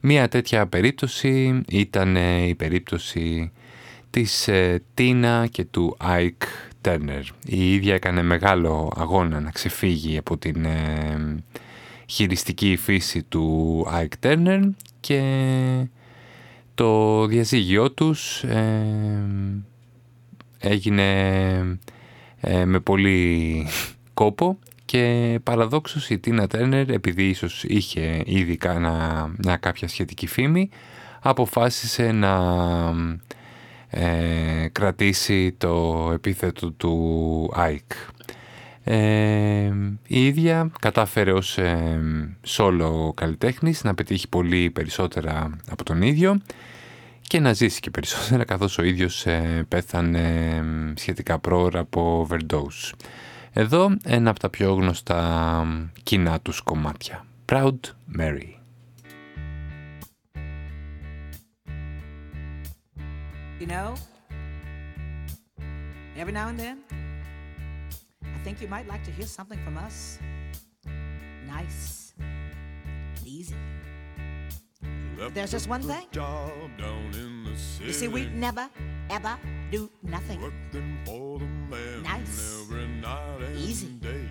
Μία τέτοια περίπτωση ήταν η περίπτωση της Τίνα και του Άικ Τέρνερ. Η ίδια έκανε μεγάλο αγώνα να ξεφύγει από την ε, χειριστική φύση του Άικ Τέρνερ και το διαζύγιό τους ε, έγινε ε, με πολύ κόπο και παραδόξως η Τίνα Τέρνερ επειδή ίσως είχε ήδη κάνα, μια κάποια σχετική φήμη αποφάσισε να ε, κρατήσει το επίθετο του Άικ. Ε, η ίδια κατάφερε ως ε, σόλο καλλιτέχνης να πετύχει πολύ περισσότερα από τον ίδιο και να ζήσει και περισσότερα καθώς ο ίδιος ε, πέθανε σχετικά πρόωρα από overdose. Εδώ ένα από τα πιο γνωστά κοινά τους κομμάτια. Proud Mary. You know, every now and then, I think you might like to hear something from us. Nice and easy. There's just one thing. You see, we never, ever do nothing. Nice. Easy. Day.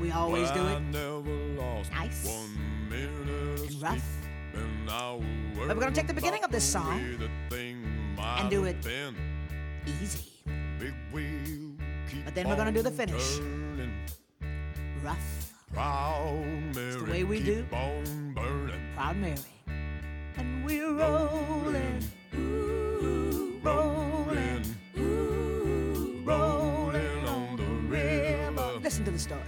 We always do it nice and rough. But we're going to take the beginning of this song and do it easy. But then we're going to do the finish rough. It's the way we do. Proud Mary. And we're rolling, ooh, rolling, ooh, rolling on the river. Listen to the story.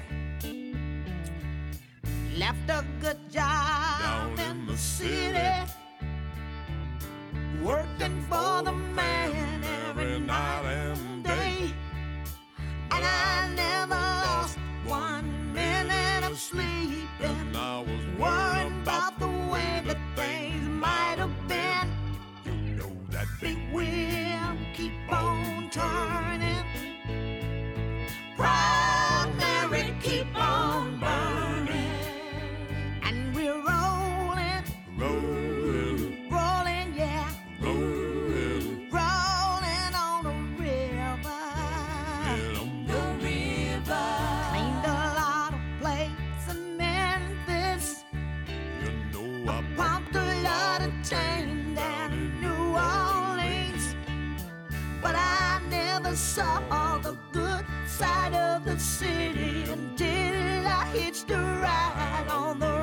Left a good job Down in the city, working for the man saw the good side of the city until I hitched a ride on the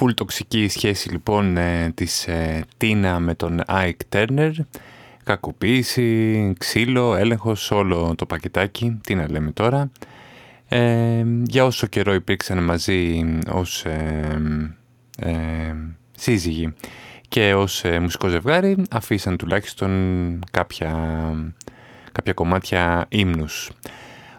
full τοξική σχέση λοιπόν ε, της ε, Τίνα με τον Άικ Τέρνερ. Κακοποίηση, ξύλο, έλεγχος, όλο το πακετάκι, τι να λέμε τώρα. Ε, για όσο καιρό υπήρξαν μαζί ως ε, σύζυγοι και ως μουσικό ζευγάρι αφήσαν τουλάχιστον κάποια, κάποια κομμάτια ύμνους.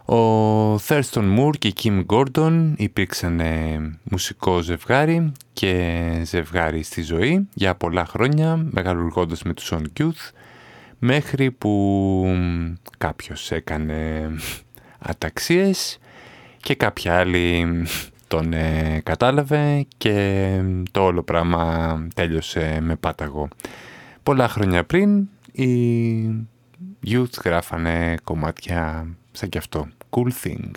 Ο Thurston Moore και η Kim Gordon υπήρξαν ε, μουσικό ζευγάρι και ζευγάρι στη ζωή για πολλά χρόνια, μεγαλουργώντας με τους On Youth, μέχρι που κάποιος έκανε αταξίες και κάποια άλλη τον ε, κατάλαβε και το όλο πράγμα τέλειωσε με πάταγο. Πολλά χρόνια πριν οι Youth γράφανε κομμάτια σαν και αυτό. Cool thing.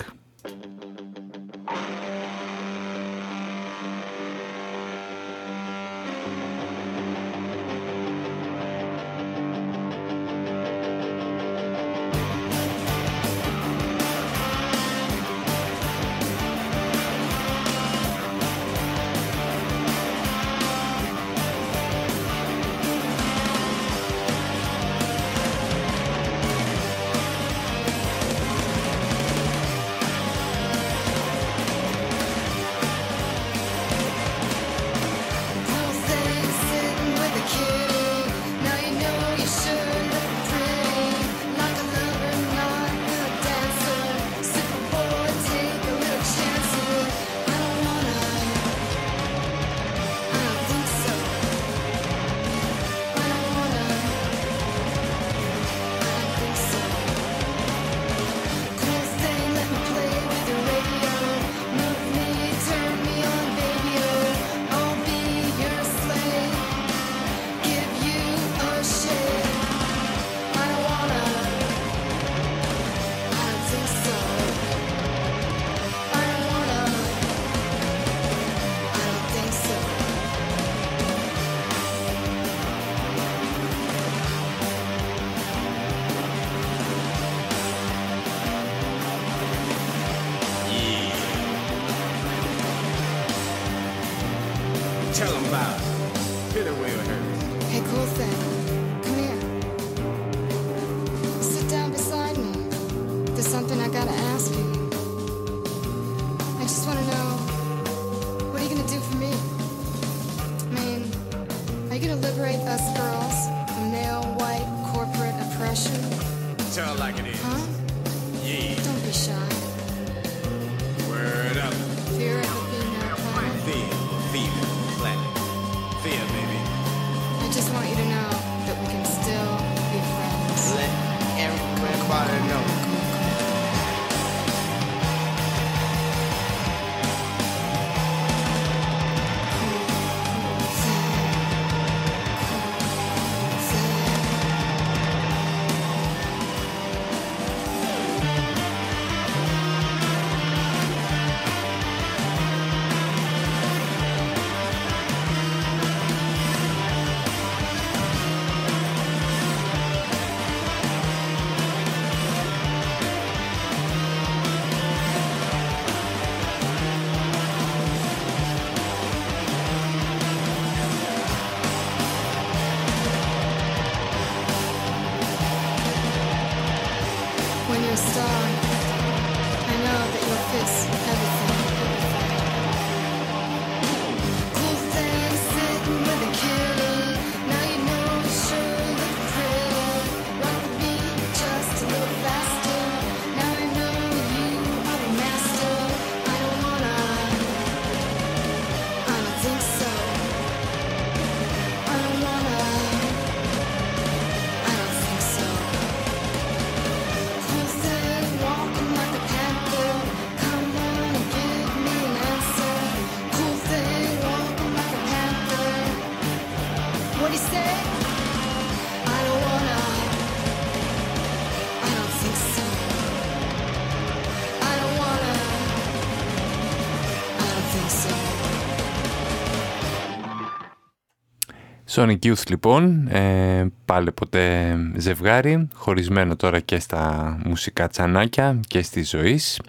Sonic Youth λοιπόν, ε, πάλι ποτέ ζευγάρι, χωρισμένο τώρα και στα μουσικά τσανάκια και στη ζωής.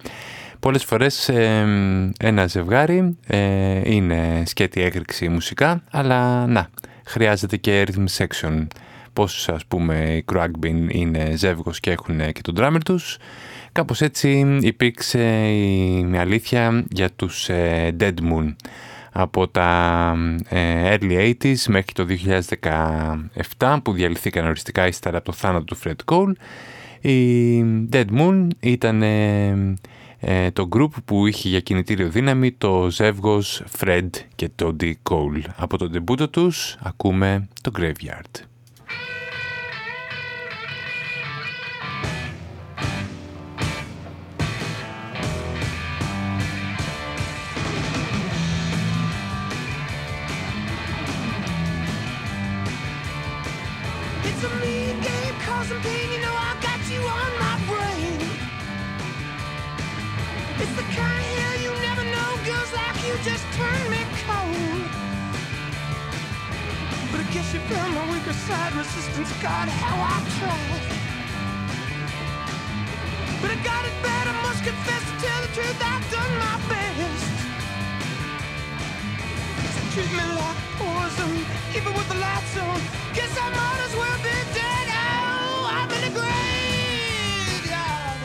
Πολλές φορές ε, ένα ζευγάρι ε, είναι σκέτη έκρηξη μουσικά, αλλά να, χρειάζεται και rhythm section. Πώς ας πούμε οι Crackbin είναι ζεύγος και έχουν και τον drummer τους. Κάπως έτσι υπήρξε η αλήθεια για τους Dead Moon από τα ε, early 80s μέχρι το 2017 που διαλυθήκαν οριστικά ύστερα από το θάνατο του Fred Cole. Η Dead Moon ήταν ε, ε, το group που είχε για κινητήριο δύναμη το ζεύγος Fred και Toddy Cole. Από τον τεμπούτο τους ακούμε το Graveyard. You found my weaker side. Resistance, God, how I tried. But I got it bad. I must confess to tell the truth. I've done my best. So treat me like poison, even with the lights on. Guess I might as well be dead. Oh, I'm in the graveyard.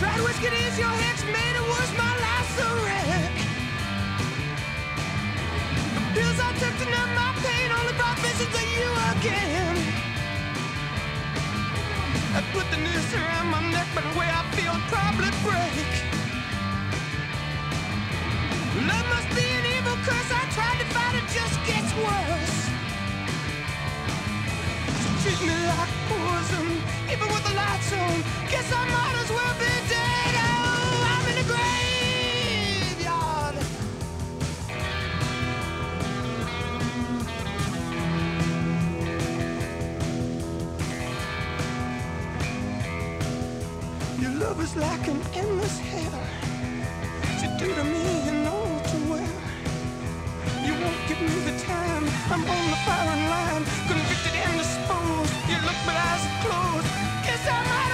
Tried whiskey to ease your hex, made it worse. My life's a wreck. I took my pain only brought visions of you again. I put the noose around my neck, but the way I feel it'd probably break. Love must be an evil curse. I tried to fight it, just gets worse. So treat me like poison, even with the lights on. Guess I might as well be dead. Is like an endless hell. You do to me, you know too well. You won't give me the time. I'm on the firing line, convicted and disposed. You look, but eyes are closed. Guess I might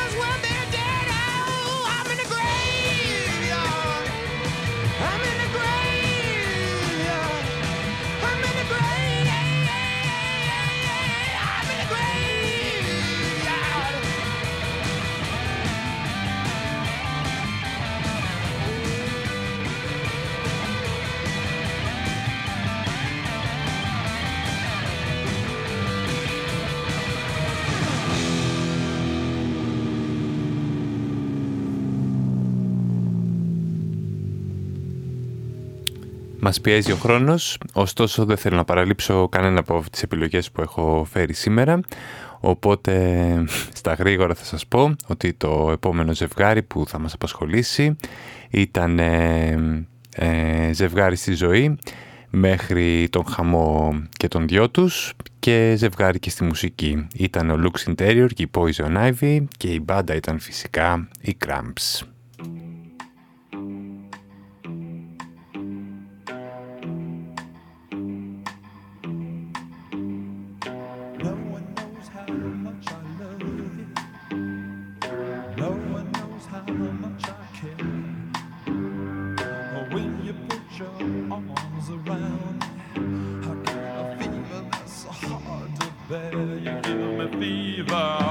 Μας πιέζει ο χρόνος, ωστόσο δεν θέλω να παραλείψω κανένα από τις επιλογές που έχω φέρει σήμερα. Οπότε στα γρήγορα θα σας πω ότι το επόμενο ζευγάρι που θα μας απασχολήσει ήταν ε, ε, ζευγάρι στη ζωή μέχρι τον χαμό και τον δυο τους και ζευγάρι και στη μουσική. Ήταν ο Lux Interior και η Poison Ivy και η μπάντα ήταν φυσικά οι Cramps. love.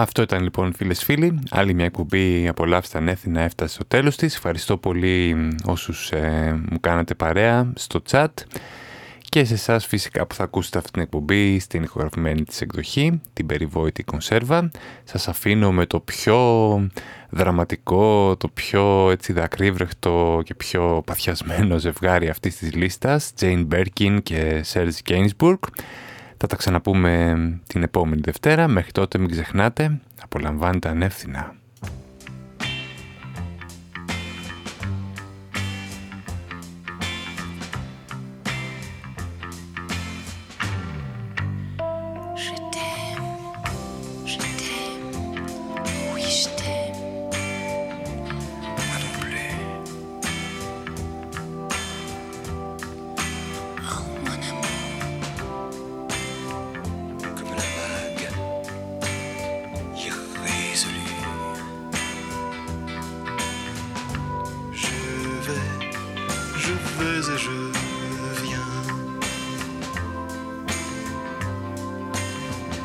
Αυτό ήταν λοιπόν φίλες φίλοι. Άλλη μια εκπομπή απολαύστα Έθινα έφτασε στο τέλος της. Ευχαριστώ πολύ όσους ε, μου κάνατε παρέα στο chat και σε εσάς φυσικά που θα ακούσετε αυτή την εκπομπή στην ηχογραφημένη της εκδοχή, την περιβόητη κονσέρβα. Σας αφήνω με το πιο δραματικό, το πιο έτσι δακρύβρεχτο και πιο παθιασμένο ζευγάρι αυτής της λίστας, Jane Birkin και Serge Gainsbourg. Θα τα ξαναπούμε την επόμενη Δευτέρα. Μέχρι τότε μην ξεχνάτε, απολαμβάνετε ανεύθυνα. je vais et je viens.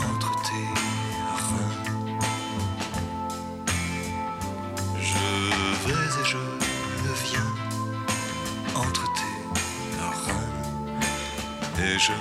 Entre tes reins. Je vais et je viens. Entre tes reins. Et je